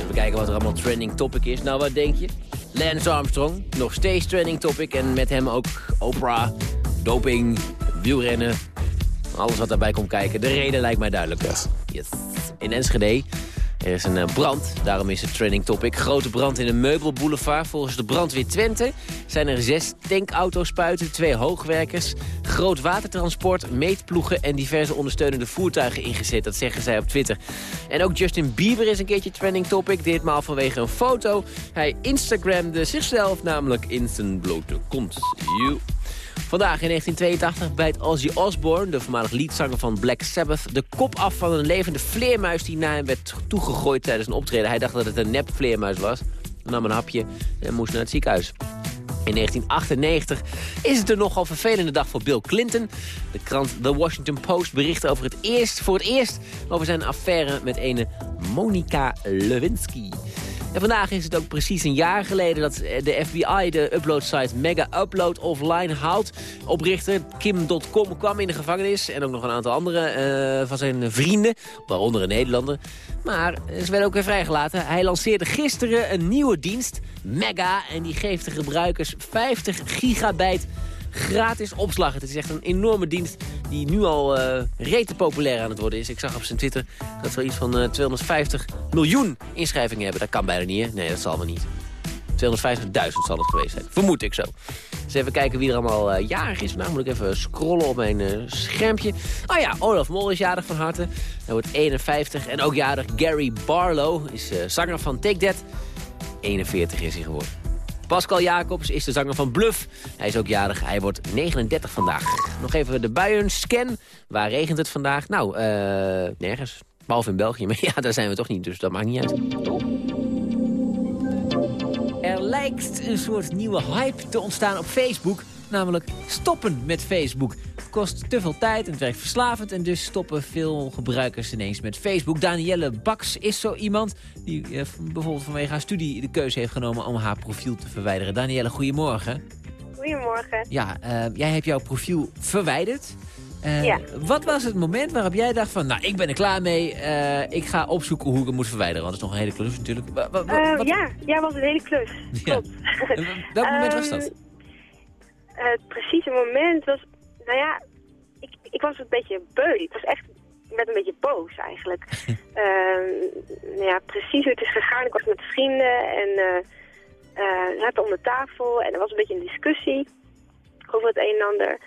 Even kijken wat er allemaal trending topic is. Nou, wat denk je? Lance Armstrong, nog steeds trending topic. En met hem ook Oprah, doping, wielrennen. Alles wat daarbij komt kijken. De reden lijkt mij duidelijk. Yes. In Enschede er is een eh, brand, daarom is het trending topic. Grote brand in een meubelboulevard. Volgens de brandweer Twente zijn er zes tankauto's-spuiten, twee hoogwerkers... groot watertransport, meetploegen en diverse ondersteunende voertuigen ingezet. Dat zeggen zij op Twitter. En ook Justin Bieber is een keertje trending topic. Ditmaal vanwege een foto. Hij Instagramde zichzelf namelijk in zijn blote kont. You. Vandaag in 1982 bijt Ozzy Osbourne, de voormalig leadzanger van Black Sabbath... de kop af van een levende vleermuis die naar hem werd toegegooid tijdens een optreden. Hij dacht dat het een nep vleermuis was, nam een hapje en moest naar het ziekenhuis. In 1998 is het een nogal vervelende dag voor Bill Clinton. De krant The Washington Post bericht over het eerst, voor het eerst over zijn affaire met ene Monica Lewinsky. En vandaag is het ook precies een jaar geleden dat eh, de FBI de uploadsite Mega Upload offline houdt. Oprichter Kim.com kwam in de gevangenis en ook nog een aantal andere eh, van zijn vrienden, waaronder een Nederlander. Maar eh, ze werden ook weer vrijgelaten. Hij lanceerde gisteren een nieuwe dienst, Mega, en die geeft de gebruikers 50 gigabyte gratis opslag. Het is echt een enorme dienst die nu al eh rete populair aan het worden is. Ik zag op zijn Twitter dat we iets van eh, 250 miljoen inschrijvingen hebben. Dat kan bijna niet? Nee, dat zal wel niet. 250.000 zal het geweest zijn. Vermoed ik zo. Dus even kijken wie er allemaal eh, jarig is. Vandaag moet ik even scrollen op mijn eh, schermpje. Oh ja, Olaf Mol is jarig van harte. Hij wordt 51. En ook jarig Gary Barlow is eh, zanger van Take That. 41 is hij geworden. Pascal Jacobs is de zanger van Bluff. Hij is ook jarig. Hij wordt 39 vandaag. Nog even de buien scan. Waar regent het vandaag? Nou, eh, nergens. Behalve in België. <laughs> Maar ja, daar zijn we toch niet, dus dat maakt niet uit. Er lijkt een soort nieuwe hype te ontstaan op Facebook. Namelijk stoppen met Facebook. Het kost te veel tijd en het werkt verslavend. En dus stoppen veel gebruikers ineens met Facebook. Danielle Baks is zo iemand die eh, bijvoorbeeld vanwege haar studie de keuze heeft genomen om haar profiel te verwijderen. Danielle, goedemorgen. Goedemorgen. Ja, eh, jij hebt jouw profiel verwijderd. Eh, Ja. Wat was het moment waarop jij dacht van, nou, ik ben er klaar mee. ik ga opzoeken hoe ik het moet verwijderen. Want dat is nog een hele klus natuurlijk. Eh, wat- ja, ja, was een hele klus. Ja. Klopt. Welk moment was <laughs> dat? Het precieze moment was, nou ja, ik, ik was een beetje beu. Ik was echt, ik werd een beetje boos eigenlijk. <laughs> Ehm, nou ja, precies hoe het is gegaan. Ik was met vrienden en eh, we zaten om de tafel en er was een beetje een discussie over het een en ander.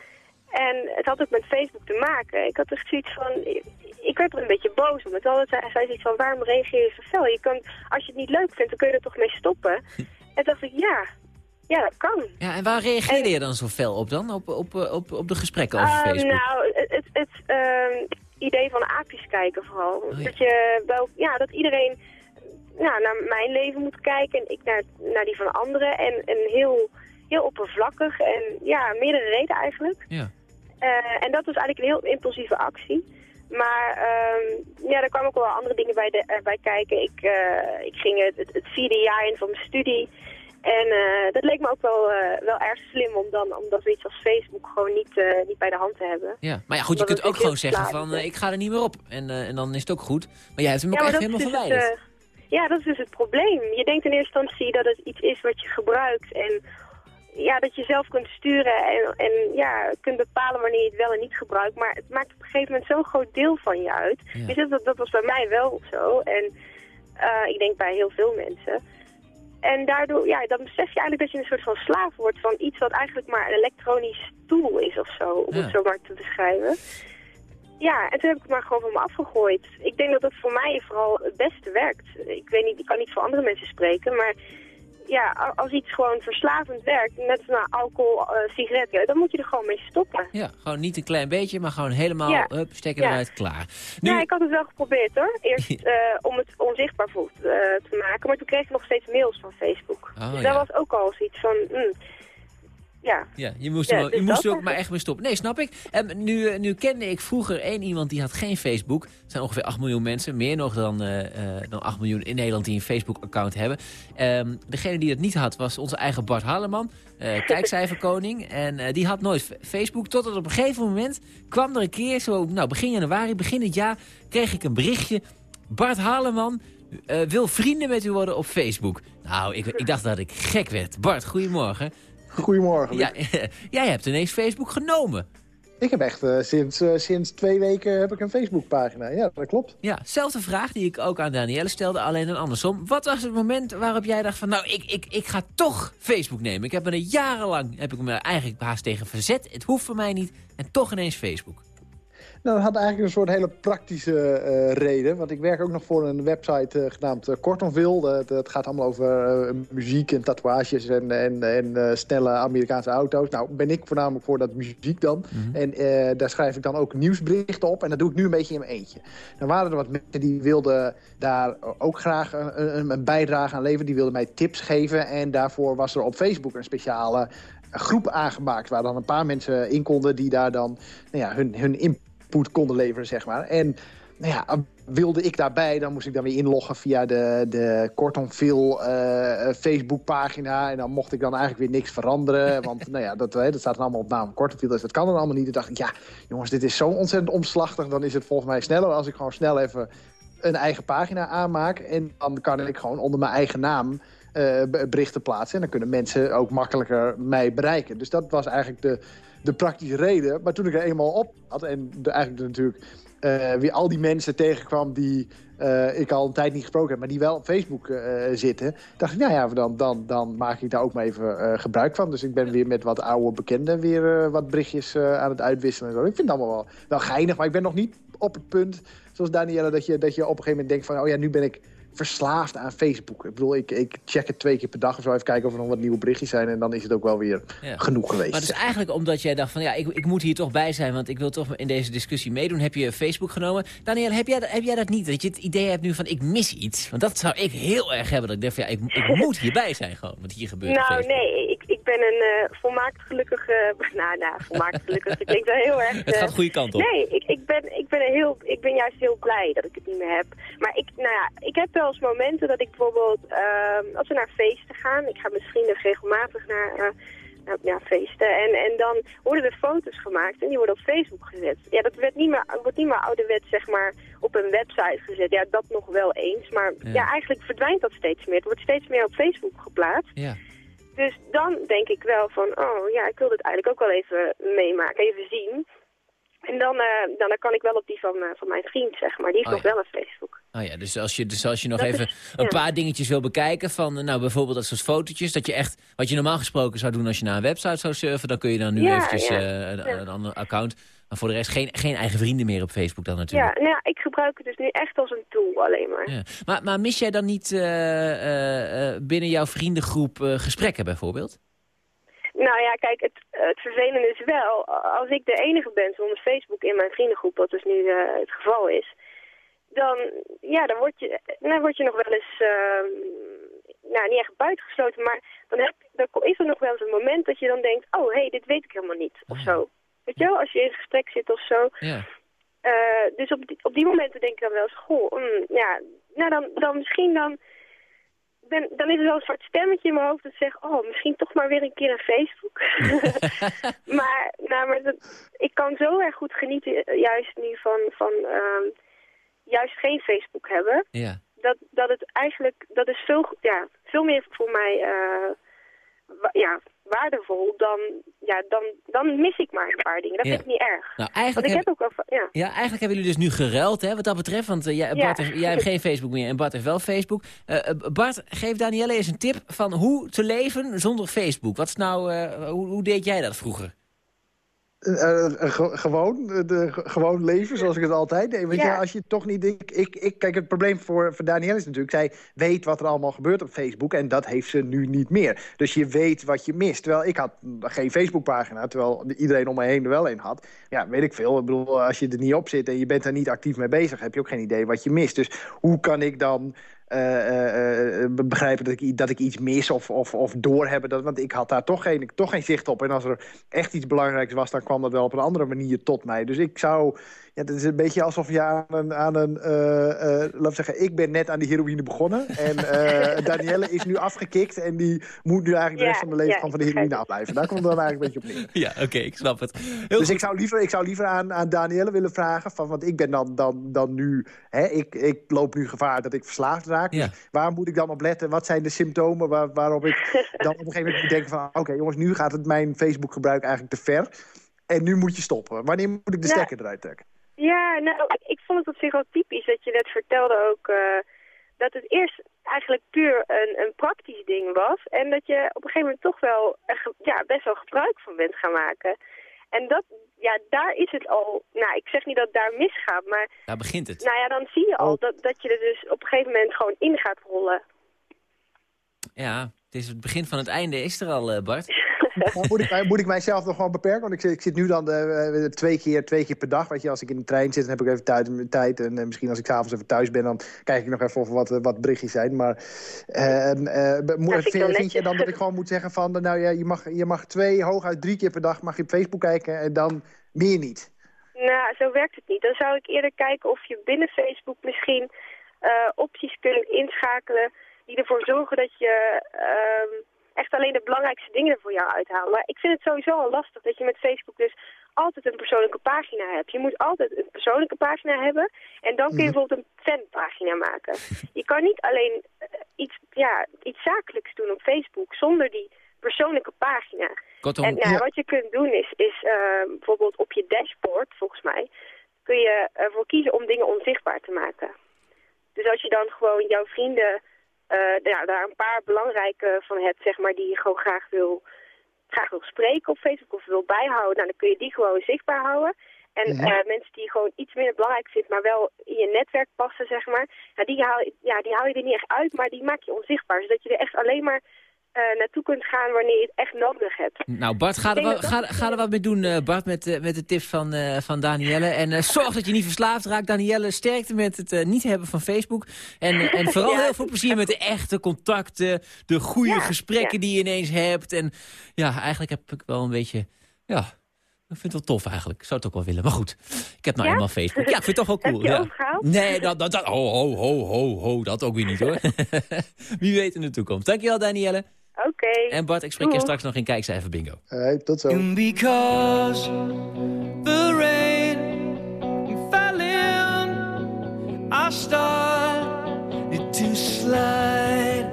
En het had ook met Facebook te maken. Ik had echt zoiets van, ik, ik werd er een beetje boos om. Het had, hij zei zoiets van, waarom reageer je zo fel? Je kan, als je het niet leuk vindt, dan kun je er toch mee stoppen. <laughs> En dacht ik, ja, ja, dat kan. Ja, en waar reageerde je dan zo fel op dan? Op, op, op, op de gesprekken over Eh, Facebook? Nou, het, het, ehm, idee van aapjes kijken vooral. Dat je wel, ja, dat iedereen nou, naar mijn leven moet kijken en ik naar, naar die van anderen. En, en heel, heel oppervlakkig en ja, meerdere reden eigenlijk. Ja. Eh, en dat was eigenlijk een heel impulsieve actie. Maar ehm, ja, er kwamen ook wel andere dingen bij, de, eh, bij kijken. Ik, eh, ik ging het, het, het vierde jaar in van mijn studie. En eh, dat leek me ook wel, eh, wel erg slim om dan om dat zoiets als Facebook gewoon niet, eh, niet bij de hand te hebben. Ja, maar ja, goed, je Omdat kunt ook gewoon zeggen van, ik ga er niet meer op. En, en dan is het ook goed. Maar jij hebt hem ook maar echt helemaal dus verwijderd. ja, dat is dus het probleem. Je denkt in eerste instantie dat het iets is wat je gebruikt en ja, dat je zelf kunt sturen en, en ja, kunt bepalen wanneer je het wel en niet gebruikt. Maar het maakt op een gegeven moment zo'n groot deel van je uit. Dus dat, dat, was bij mij wel zo. En ik denk bij heel veel mensen. En daardoor, ja, dan besef je eigenlijk dat je een soort van slaaf wordt van iets wat eigenlijk maar een elektronisch tool is of zo, om Ja. het zo maar te beschrijven. Ja, en toen heb ik het maar gewoon van me afgegooid. Ik denk dat het voor mij vooral het beste werkt. Ik weet niet, ik kan niet voor andere mensen spreken, maar ja, als iets gewoon verslavend werkt, net als naar alcohol, eh, sigaretten, dan moet je er gewoon mee stoppen. Ja, gewoon niet een klein beetje, maar gewoon helemaal, Ja. hup, stekker Ja. eruit, klaar. Nu, Ja, ik had het wel geprobeerd hoor. Eerst eh, om het onzichtbaar voor, eh, te maken, maar toen kreeg ik nog steeds mails van Facebook. Oh, dus ja. dat was ook al zoiets van, mm, ja. Ja, je moest, Ja, wel- dus je moest er ook maar echt mee stoppen. Nee, snap ik. En nu, eh, nu kende ik vroeger één iemand die had geen Facebook. Er zijn ongeveer 8 miljoen mensen. Meer nog dan, eh, dan 8 miljoen in Nederland die een Facebook-account hebben. Ehm, degene die dat niet had was onze eigen Bart Halleman. <laughs> kijkcijferkoning. En die had nooit Facebook. Totdat op een gegeven moment kwam er een keer, zo nou, begin januari, begin het jaar... kreeg ik een berichtje. Bart Halleman wil vrienden met u worden op Facebook. Nou, ik, ik dacht dat ik gek werd. Bart, goedemorgen. Goedemorgen. Ja, <laughs> jij hebt ineens Facebook genomen. Ik heb echt eh, sinds, eh, sinds twee weken heb ik een Facebookpagina. Ja, dat klopt. Ja, zelfde vraag die ik ook aan Danielle stelde, alleen dan andersom. Wat was het moment waarop jij dacht van, nou, ik, ik, ik ga toch Facebook nemen. Ik heb me er jarenlang, heb ik me eigenlijk haast tegen verzet. Het hoeft voor mij niet. En toch ineens Facebook. Nou, dat had eigenlijk een soort hele praktische eh, reden. Want ik werk ook nog voor een website eh, genaamd uh, Kortonville. Dat, gaat allemaal over eh, muziek en tatoeages en, en, en eh, snelle Amerikaanse auto's. Nou, ben ik voornamelijk voor dat muziek dan. En eh, daar schrijf ik dan ook nieuwsberichten op. En dat doe ik nu een beetje in mijn eentje. Dan waren er wat mensen die wilden daar ook graag een, een, een bijdrage aan leveren. Die wilden mij tips geven. En daarvoor was er op Facebook een speciale groep aangemaakt... waar dan een paar mensen in konden die daar dan nou ja, hun, hun input konden leveren, zeg maar. En nou ja, wilde ik daarbij, dan moest ik dan weer inloggen via de, de Kortonville uh, Facebookpagina. En dan mocht ik dan eigenlijk weer niks veranderen. <laughs> Want nou ja, dat, dat staat dan allemaal op naam Kortonville, dus dat kan dan allemaal niet. Toen dacht ik, ja, jongens, dit is zo ontzettend omslachtig. Dan is het volgens mij sneller als ik gewoon snel even een eigen pagina aanmaak. En dan kan ik gewoon onder mijn eigen naam uh, berichten plaatsen. En dan kunnen mensen ook makkelijker mij bereiken. Dus dat was eigenlijk de, de praktische reden. Maar toen ik er eenmaal op had en eigenlijk natuurlijk uh, weer al die mensen tegenkwam die uh, ik al een tijd niet gesproken heb, maar die wel op Facebook uh, zitten, dacht ik, nou ja, dan, dan, dan maak ik daar ook maar even gebruik van. Dus ik ben weer met wat oude bekenden weer wat berichtjes aan het uitwisselen. En zo. Ik vind het allemaal wel, wel geinig, maar ik ben nog niet op het punt, zoals Danielle, dat je, dat je op een gegeven moment denkt van, oh ja, nu ben ik verslaafd aan Facebook. Ik bedoel, ik, ik check het twee keer per dag of zo even kijken of er nog wat nieuwe berichtjes zijn. En dan is het ook wel weer ja. genoeg geweest. Maar dus eigenlijk omdat jij dacht van ja, ik, ik moet hier toch bij zijn, want ik wil toch in deze discussie meedoen, heb je Facebook genomen. Daniel, heb jij, heb jij dat niet? Dat je het idee hebt nu van ik mis iets? Want dat zou ik heel erg hebben. Dat ik denk van ja, ik, ik <laughs> moet hierbij zijn gewoon, wat hier gebeurt. Nou nee, ik, ik ben een uh, volmaakt gelukkige, <laughs> nou nou, volmaakt gelukkig, ik denk wel heel erg... Uh, het gaat de goede kant op. Nee, ik, ik, ben, ik, ben heel, ik ben juist heel blij dat ik het niet meer heb. Maar ik, nou ja, ik heb wel eens momenten dat ik bijvoorbeeld, uh, als we naar feesten gaan, ik ga met vrienden regelmatig naar, uh, naar ja, feesten, en, en dan worden er foto's gemaakt en die worden op Facebook gezet. Ja, dat werd niet meer, wordt niet meer ouderwets, zeg maar, op een website gezet. Ja, dat nog wel eens, maar ja. ja, eigenlijk verdwijnt dat steeds meer. Het wordt steeds meer op Facebook geplaatst. Ja. Dus dan denk ik wel van, oh ja, ik wil dit eigenlijk ook wel even meemaken, even zien. En dan, uh, dan, dan kan ik wel op die van, uh, van mijn vriend, zeg maar. Die heeft oh, nog wel een Facebook. Oh ja, dus als je, dus als je nog dat even is, een ja. paar dingetjes wil bekijken van, nou bijvoorbeeld dat soort fotootjes, dat je echt, wat je normaal gesproken zou doen als je naar een website zou surfen, dan kun je dan nu ja, eventjes. Uh, een, een, ander account. Maar voor de rest geen, geen eigen vrienden meer op Facebook dan natuurlijk. Ja, nou ja, ik gebruik het dus nu echt als een tool alleen maar. Ja. Maar, maar mis jij dan niet uh, binnen jouw vriendengroep gesprekken bijvoorbeeld? Nou ja, kijk, het, het vervelende is wel, als ik de enige ben zonder Facebook in mijn vriendengroep, wat dus nu eh, het geval is, dan, ja, dan, word je, dan word je nog wel eens, ehm, nou niet echt buitengesloten, maar dan, heb, dan is er nog wel eens een moment dat je dan denkt, oh hé, hey, dit weet ik helemaal niet, of zo. Weet je wel, als je in een gesprek zit of zo. Ja. Eh, dus op die, op die momenten denk ik dan wel eens, goh, mm, ja, nou dan, dan misschien dan, ben, dan is er wel een soort stemmetje in mijn hoofd dat zegt, oh, misschien toch maar weer een keer een Facebook. <laughs> maar nou, maar dat, ik kan zo erg goed genieten, eh, juist nu van, van ehm, juist geen Facebook hebben. Ja. Dat, dat het eigenlijk, dat is veel, ja, veel meer voor mij eh, ja, waardevol dan, ja, dan, dan mis ik maar een paar dingen. Dat Ja. vind ik niet erg. Nou, Want eigenlijk, ik heb, heb ook ja. ja, eigenlijk hebben jullie dus nu geruild, hè, wat dat betreft. Want eh, jij, Ja. Bart heeft- jij hebt geen Facebook meer en Bart heeft wel Facebook. Eh, eh, Bart, geef Danielle eens een tip van hoe te leven zonder Facebook. Wat is nou, hoe, hoe deed jij dat vroeger? Eh, eh, ge- gewoon, de, ge- gewoon leven zoals ik het altijd deed. Want ja. Ja. als je toch niet... Ik, ik, ik, kijk, het probleem voor, voor Danielle is natuurlijk... zij weet wat er allemaal gebeurt op Facebook... en dat heeft ze nu niet meer. Dus je weet wat je mist. Terwijl ik had geen Facebookpagina... terwijl iedereen om me heen er wel een had. Ja, weet ik veel. Ik bedoel, als je er niet op zit... en je bent er niet actief mee bezig... heb je ook geen idee wat je mist. Dus hoe kan ik dan... eh, eh, eh, begrijpen dat ik, dat ik iets mis of, of, of doorhebben. Dat, want ik had daar toch geen, toch geen zicht op. En als er echt iets belangrijks was, dan kwam dat wel op een andere manier tot mij. Dus ik zou... Ja, het is een beetje alsof je aan een... Aan een eh, eh, laat ik zeggen, ik ben net aan de heroïne begonnen. En eh, <laughs> Danielle is nu afgekikt. En die moet nu eigenlijk de Ja, rest van de leven ja, van de heroïne afblijven. Daar komt het dan eigenlijk een beetje op neer. <laughs> Ja, oké, ik snap het. Heel dus goed. ik zou liever, ik zou liever aan, aan Danielle willen vragen. Van, want ik ben dan, dan, dan nu... Hè, ik, ik loop nu gevaar dat ik verslaafd raak. Ja. Dus waar moet ik dan op letten? Wat zijn de symptomen waar, waarop ik <laughs> dan op een gegeven moment moet denken van... oké jongens, nu gaat het mijn Facebook gebruik eigenlijk te ver. En nu moet je stoppen. Wanneer moet ik de Ja. stekker eruit trekken? Ja, nou, ik vond het op zich wel typisch dat je net vertelde ook eh, dat het eerst eigenlijk puur een, een praktisch ding was. En dat je op een gegeven moment toch wel ja, best wel gebruik van bent gaan maken. En dat, ja, daar is het al, nou, ik zeg niet dat het daar misgaat, maar Daar begint het. nou ja, dan zie je al dat, dat je er dus op een gegeven moment gewoon in gaat rollen. Ja, het is het begin van het einde is er al, eh, Bart. <laughs> Moet, ik, moet ik mijzelf nog gewoon beperken? Want ik zit, ik zit nu dan eh, eh, twee, keer, twee keer per dag. Weet je, als ik in de trein zit, dan heb ik even tijd. tijd en eh, misschien als ik s'avonds even thuis ben, dan kijk ik nog even of wat, wat berichtjes zijn. Maar eh, eh, moet- vind vind, vind je dan dat ik gewoon moet zeggen van... nou ja, je mag, je mag twee, hooguit drie keer per dag mag je op Facebook kijken en dan meer niet. Nou, zo werkt het niet. Dan zou ik eerder kijken of je binnen Facebook misschien opties kunt inschakelen die ervoor zorgen dat je ehm, echt alleen de belangrijkste dingen er voor jou uithaalt. Maar ik vind het sowieso al lastig dat je met Facebook dus altijd een persoonlijke pagina hebt. Je moet altijd een persoonlijke pagina hebben en dan kun je Mhm. bijvoorbeeld een fanpagina maken. Je kan niet alleen eh, iets, ja, iets zakelijks doen op Facebook zonder die persoonlijke pagina. Kortom, En nou, Ja. wat je kunt doen is, is eh, bijvoorbeeld op je dashboard, volgens mij, kun je ervoor kiezen om dingen onzichtbaar te maken. Dus als je dan gewoon jouw vrienden, ja, daar een paar belangrijke van hebt, zeg maar, die je gewoon graag wil, graag wil spreken op Facebook of wil bijhouden, nou, dan kun je die gewoon zichtbaar houden. En eh, mensen die je gewoon iets minder belangrijk vindt, maar wel in je netwerk passen, zeg maar, nou, die, haal, je- ja, die haal je er niet echt uit, maar die maak je onzichtbaar. Zodat je er echt alleen maar eh, naartoe kunt gaan wanneer je het echt nodig hebt. Nou, Bart, ga er, dat ga, er wat mee doen, eh, Bart, met, eh, met de tip van, eh, van Danielle. En eh, zorg dat je niet verslaafd raakt. Danielle, sterkte met het eh, niet hebben van Facebook. En, eh, en vooral <laughs> Ja. heel veel plezier met de echte contacten, de goede Ja, gesprekken ja. die je ineens hebt. En ja, eigenlijk heb ik wel een beetje... Ja, ik vind het wel tof eigenlijk. Ik zou het ook wel willen. Maar goed, ik heb nou Ja? eenmaal Facebook. Ja, ik vind het toch wel <laughs> cool. Heb je ja. Nee, dat, dat, dat, ho, ho, ho, ho, ho, dat ook weer niet hoor. <laughs> Wie weet in de toekomst. Dankjewel, Danielle. Oké. En Bart, ik spreek je straks nog in Kijkcijfer Bingo. Eh, tot zo. And because the rain fell in, I started to slide.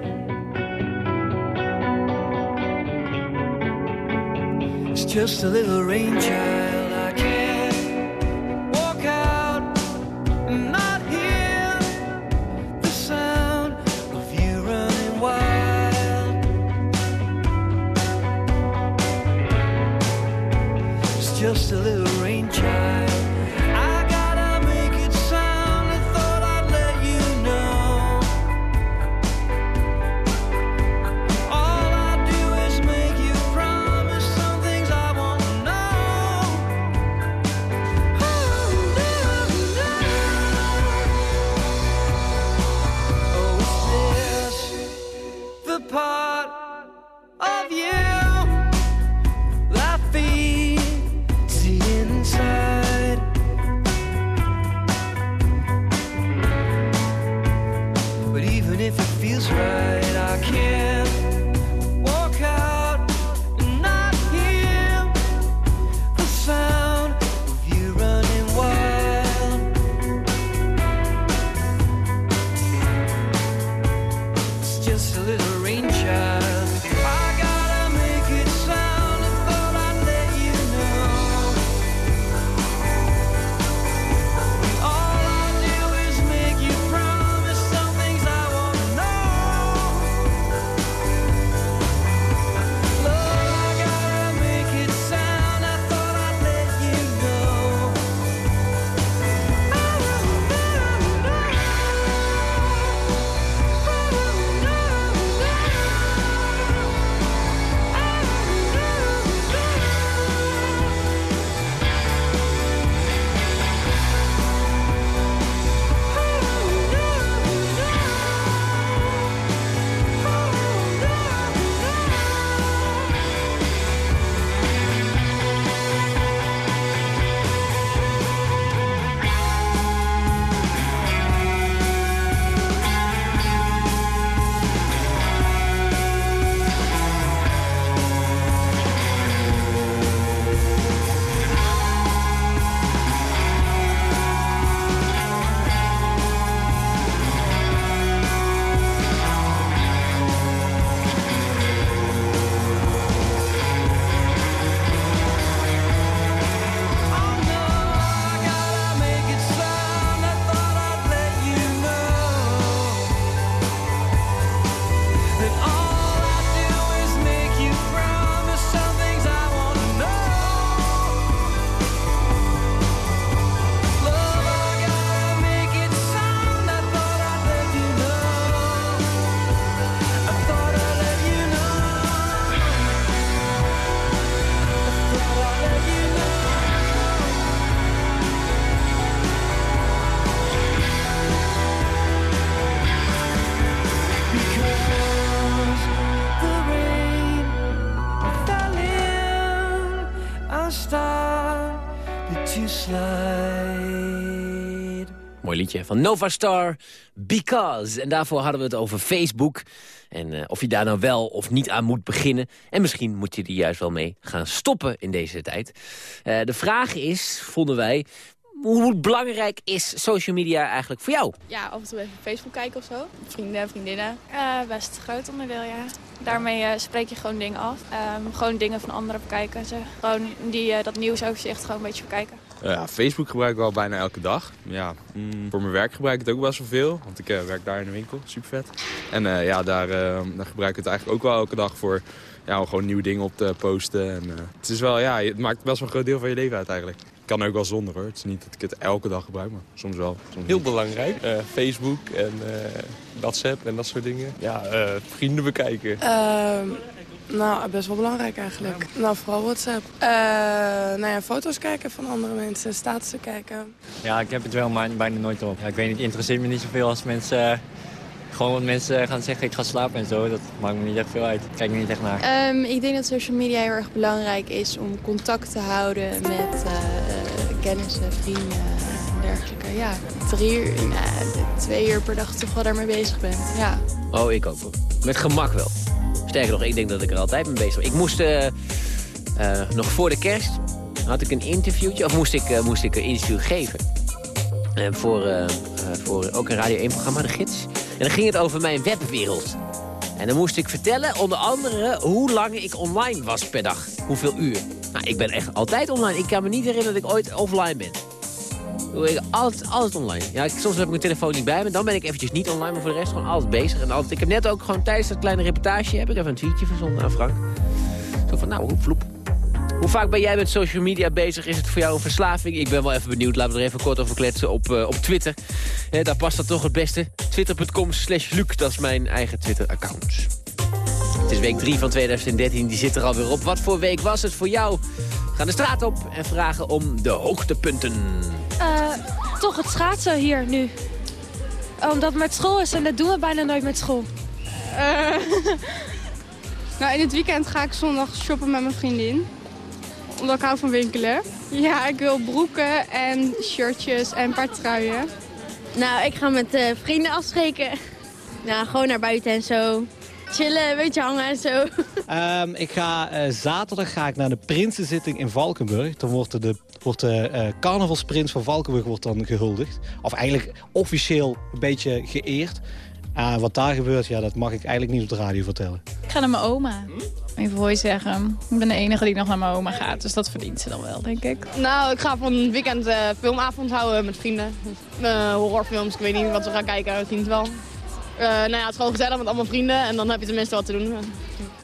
It's just a little rain, child. Liedje van Nova Star, Because. En daarvoor hadden we het over Facebook. En eh, of je daar nou wel of niet aan moet beginnen. En misschien moet je er juist wel mee gaan stoppen in deze tijd. Eh, de vraag is, vonden wij, hoe belangrijk is social media eigenlijk voor jou? Ja, af en toe even Facebook kijken of zo. Vrienden, vriendinnen. Eh, best een groot onderdeel, ja. Daarmee eh, spreek je gewoon dingen af. Ehm, gewoon dingen van anderen bekijken. Ze. Gewoon die, eh, dat nieuwsoverzicht gewoon een beetje bekijken. Ja, Facebook gebruik ik wel bijna elke dag. Ja, mm, voor mijn werk gebruik ik het ook best wel veel. Want ik eh, werk daar in de winkel, super vet. En eh, ja, daar, eh, daar gebruik ik het eigenlijk ook wel elke dag voor. Ja, om gewoon nieuwe dingen op te posten. En, eh, het is wel, ja, het maakt best wel een groot deel van je leven uit eigenlijk. Ik kan ook wel zonder hoor. Het is niet dat ik het elke dag gebruik, maar soms wel. Soms Heel belangrijk. Eh, Facebook en eh, WhatsApp en dat soort dingen. Ja, eh, vrienden bekijken. Nou, best wel belangrijk eigenlijk. Nou, vooral WhatsApp. Eh nou ja, foto's kijken van andere mensen, statussen kijken. Ja, ik heb het wel, maar bijna nooit op. Ja, ik weet niet, het interesseert me niet zoveel als mensen... eh, gewoon wat mensen gaan zeggen, ik ga slapen en zo. Dat maakt me niet echt veel uit. Ik kijk er niet echt naar. Ehm, ik denk dat social media heel erg belangrijk is om contact te houden met eh, kennissen, vrienden en dergelijke. Ja, drie uur, nou, twee uur per dag toch wel daarmee bezig bent. Ja. Oh, ik ook wel. Met gemak wel. Sterker nog, ik denk dat ik er altijd mee bezig ben. Ik moest eh, eh, nog voor de kerst had ik een interviewtje, of moest ik, eh, moest ik een interview geven. Voor, voor ook een Radio 1-programma, De Gids. En dan ging het over mijn webwereld. En dan moest ik vertellen, onder andere, hoe lang ik online was per dag. Hoeveel uur. Nou, ik ben echt altijd online. Ik kan me niet herinneren dat ik ooit offline ben. Ik altijd, altijd online. Ja, ik, soms heb ik mijn telefoon niet bij me. Dan ben ik eventjes niet online, maar voor de rest gewoon altijd bezig. En altijd, ik heb net ook gewoon tijdens dat kleine reportage... heb ik even een tweetje verzonden aan Frank. Zo van, nou, vloep. Hoe vaak ben jij met social media bezig? Is het voor jou een verslaving? Ik ben wel even benieuwd. Laten we er even kort over kletsen op, eh, op Twitter. Daar past dat toch het beste. Twitter.com slash Luc, dat is mijn eigen Twitter-account. Het is week 3 van 2013, die zit er alweer op. Wat voor week was het voor jou? We gaan de straat op en vragen om de hoogtepunten. Eh, toch het schaatsen hier nu. Omdat het met school is en dat doen we bijna nooit met school. Eh, <laughs> nou, in het weekend ga ik zondag shoppen met mijn vriendin. Omdat ik hou van winkelen. Ja, ik wil broeken en shirtjes en een paar truien. Nou, ik ga met eh, vrienden afspreken. Nou, gewoon naar buiten en zo. Chillen, een beetje hangen en zo. <laughs> Ehm, ik ga, eh, zaterdag ga ik naar de Prinsenzitting in Valkenburg. Dan wordt de, wordt de eh, carnavalsprins van Valkenburg wordt dan gehuldigd. Of eigenlijk officieel een beetje geëerd. Uh, wat daar gebeurt, ja, dat mag ik eigenlijk niet op de radio vertellen. Ik ga naar mijn oma. Even voor je zeggen. Ik ben de enige die nog naar mijn oma gaat. Dus dat verdient ze dan wel, denk ik. Nou, ik ga van een weekend eh, filmavond houden met vrienden. Eh, horrorfilms, ik weet niet wat we gaan kijken, we zien het wel. Eh, nou ja, het is gewoon gezellig met allemaal vrienden en dan heb je tenminste wat te doen.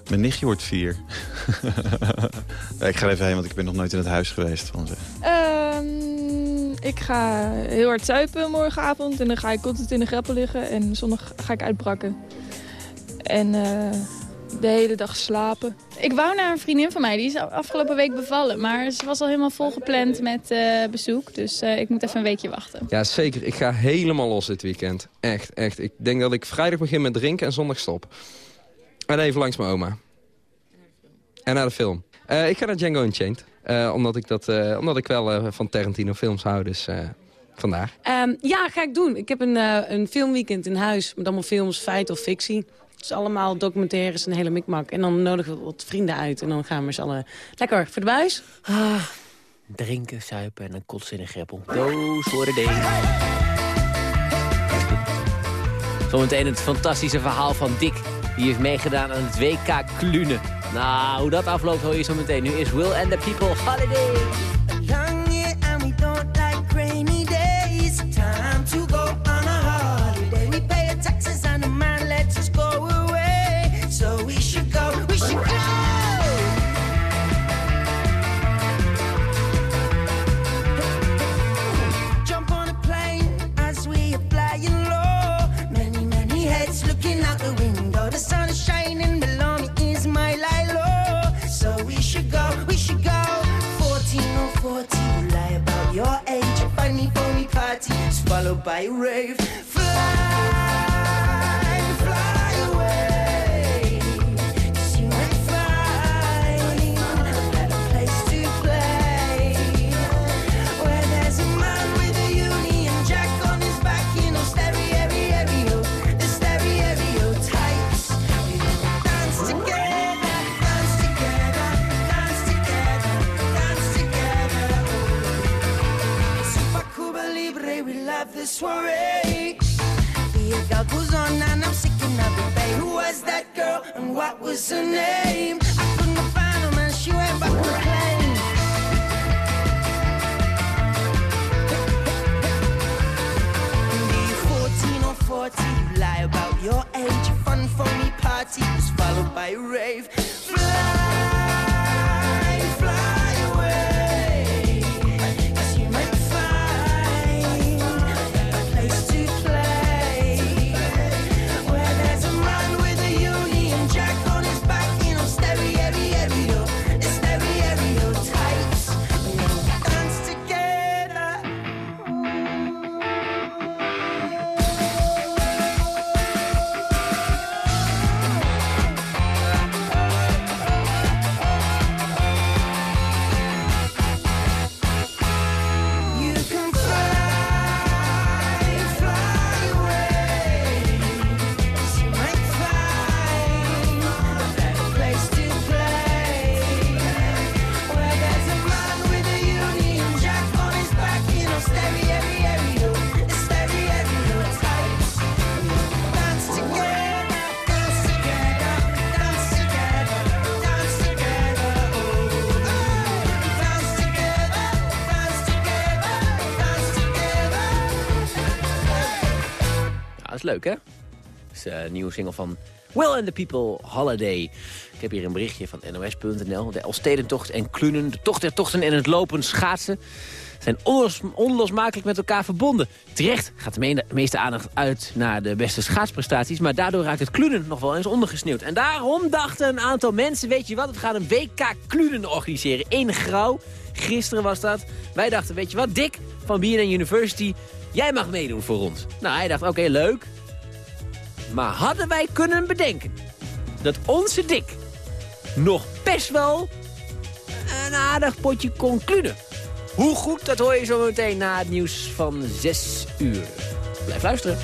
Mijn nichtje wordt vier. <laughs> Ik ga er even heen, want ik ben nog nooit in het huis geweest van ze. Ehm, ik ga heel hard zuipen morgenavond en dan ga ik constant in de greppel liggen. En zondag ga ik uitbrakken. En eh, de hele dag slapen. Ik wou naar een vriendin van mij. Die is afgelopen week bevallen. Maar ze was al helemaal volgepland met eh, bezoek. Dus eh, ik moet even een weekje wachten. Ja, zeker. Ik ga helemaal los dit weekend. Echt, echt. Ik denk dat ik vrijdag begin met drinken en zondag stop. En even langs mijn oma. En naar de film. Eh, ik ga naar Django Unchained. Eh, omdat, ik dat, eh, omdat ik wel eh, van Tarantino films hou, dus eh, vandaar. Ehm, ja, ga ik doen. Ik heb een, eh, een filmweekend in huis met allemaal films, feit of fictie. Dus allemaal documentaires en een hele mikmak. En dan nodigen we wat vrienden uit en dan gaan we met z'n allen lekker voor de buis. Ah, drinken, suipen en een kotsen in een greppel. Doos voor de day. Zometeen het fantastische verhaal van Dick. Die heeft meegedaan aan het WK Klunen. Nou, hoe dat afloopt hoor je zo meteen. Nu is Will and the People Holiday. By a rave. Goes on and I'm sick of babe. Who was that girl and what was her name? I couldn't find her, man. She went back to plane. Leuk, hè? Dat is eh, een nieuwe single van Will and the People, Holiday. Ik heb hier een berichtje van nos.nl. De Elstedentocht en Klunen, de tocht der tochten en het lopen schaatsen... zijn onlos- onlosmakelijk met elkaar verbonden. Terecht gaat de me- meeste aandacht uit naar de beste schaatsprestaties... maar daardoor raakt het Klunen nog wel eens ondergesneeuwd. En daarom dachten een aantal mensen, weet je wat... we gaan een WK Klunen organiseren in Grauw. Gisteren was dat. Wij dachten, weet je wat, Dick van BNN University... jij mag meedoen voor ons. Nou, hij dacht, oké, leuk... Maar hadden wij kunnen bedenken dat onze Dick nog best wel een aardig potje kon klunen? Hoe goed, dat hoor je zo meteen na het nieuws van 6 uur. Blijf luisteren.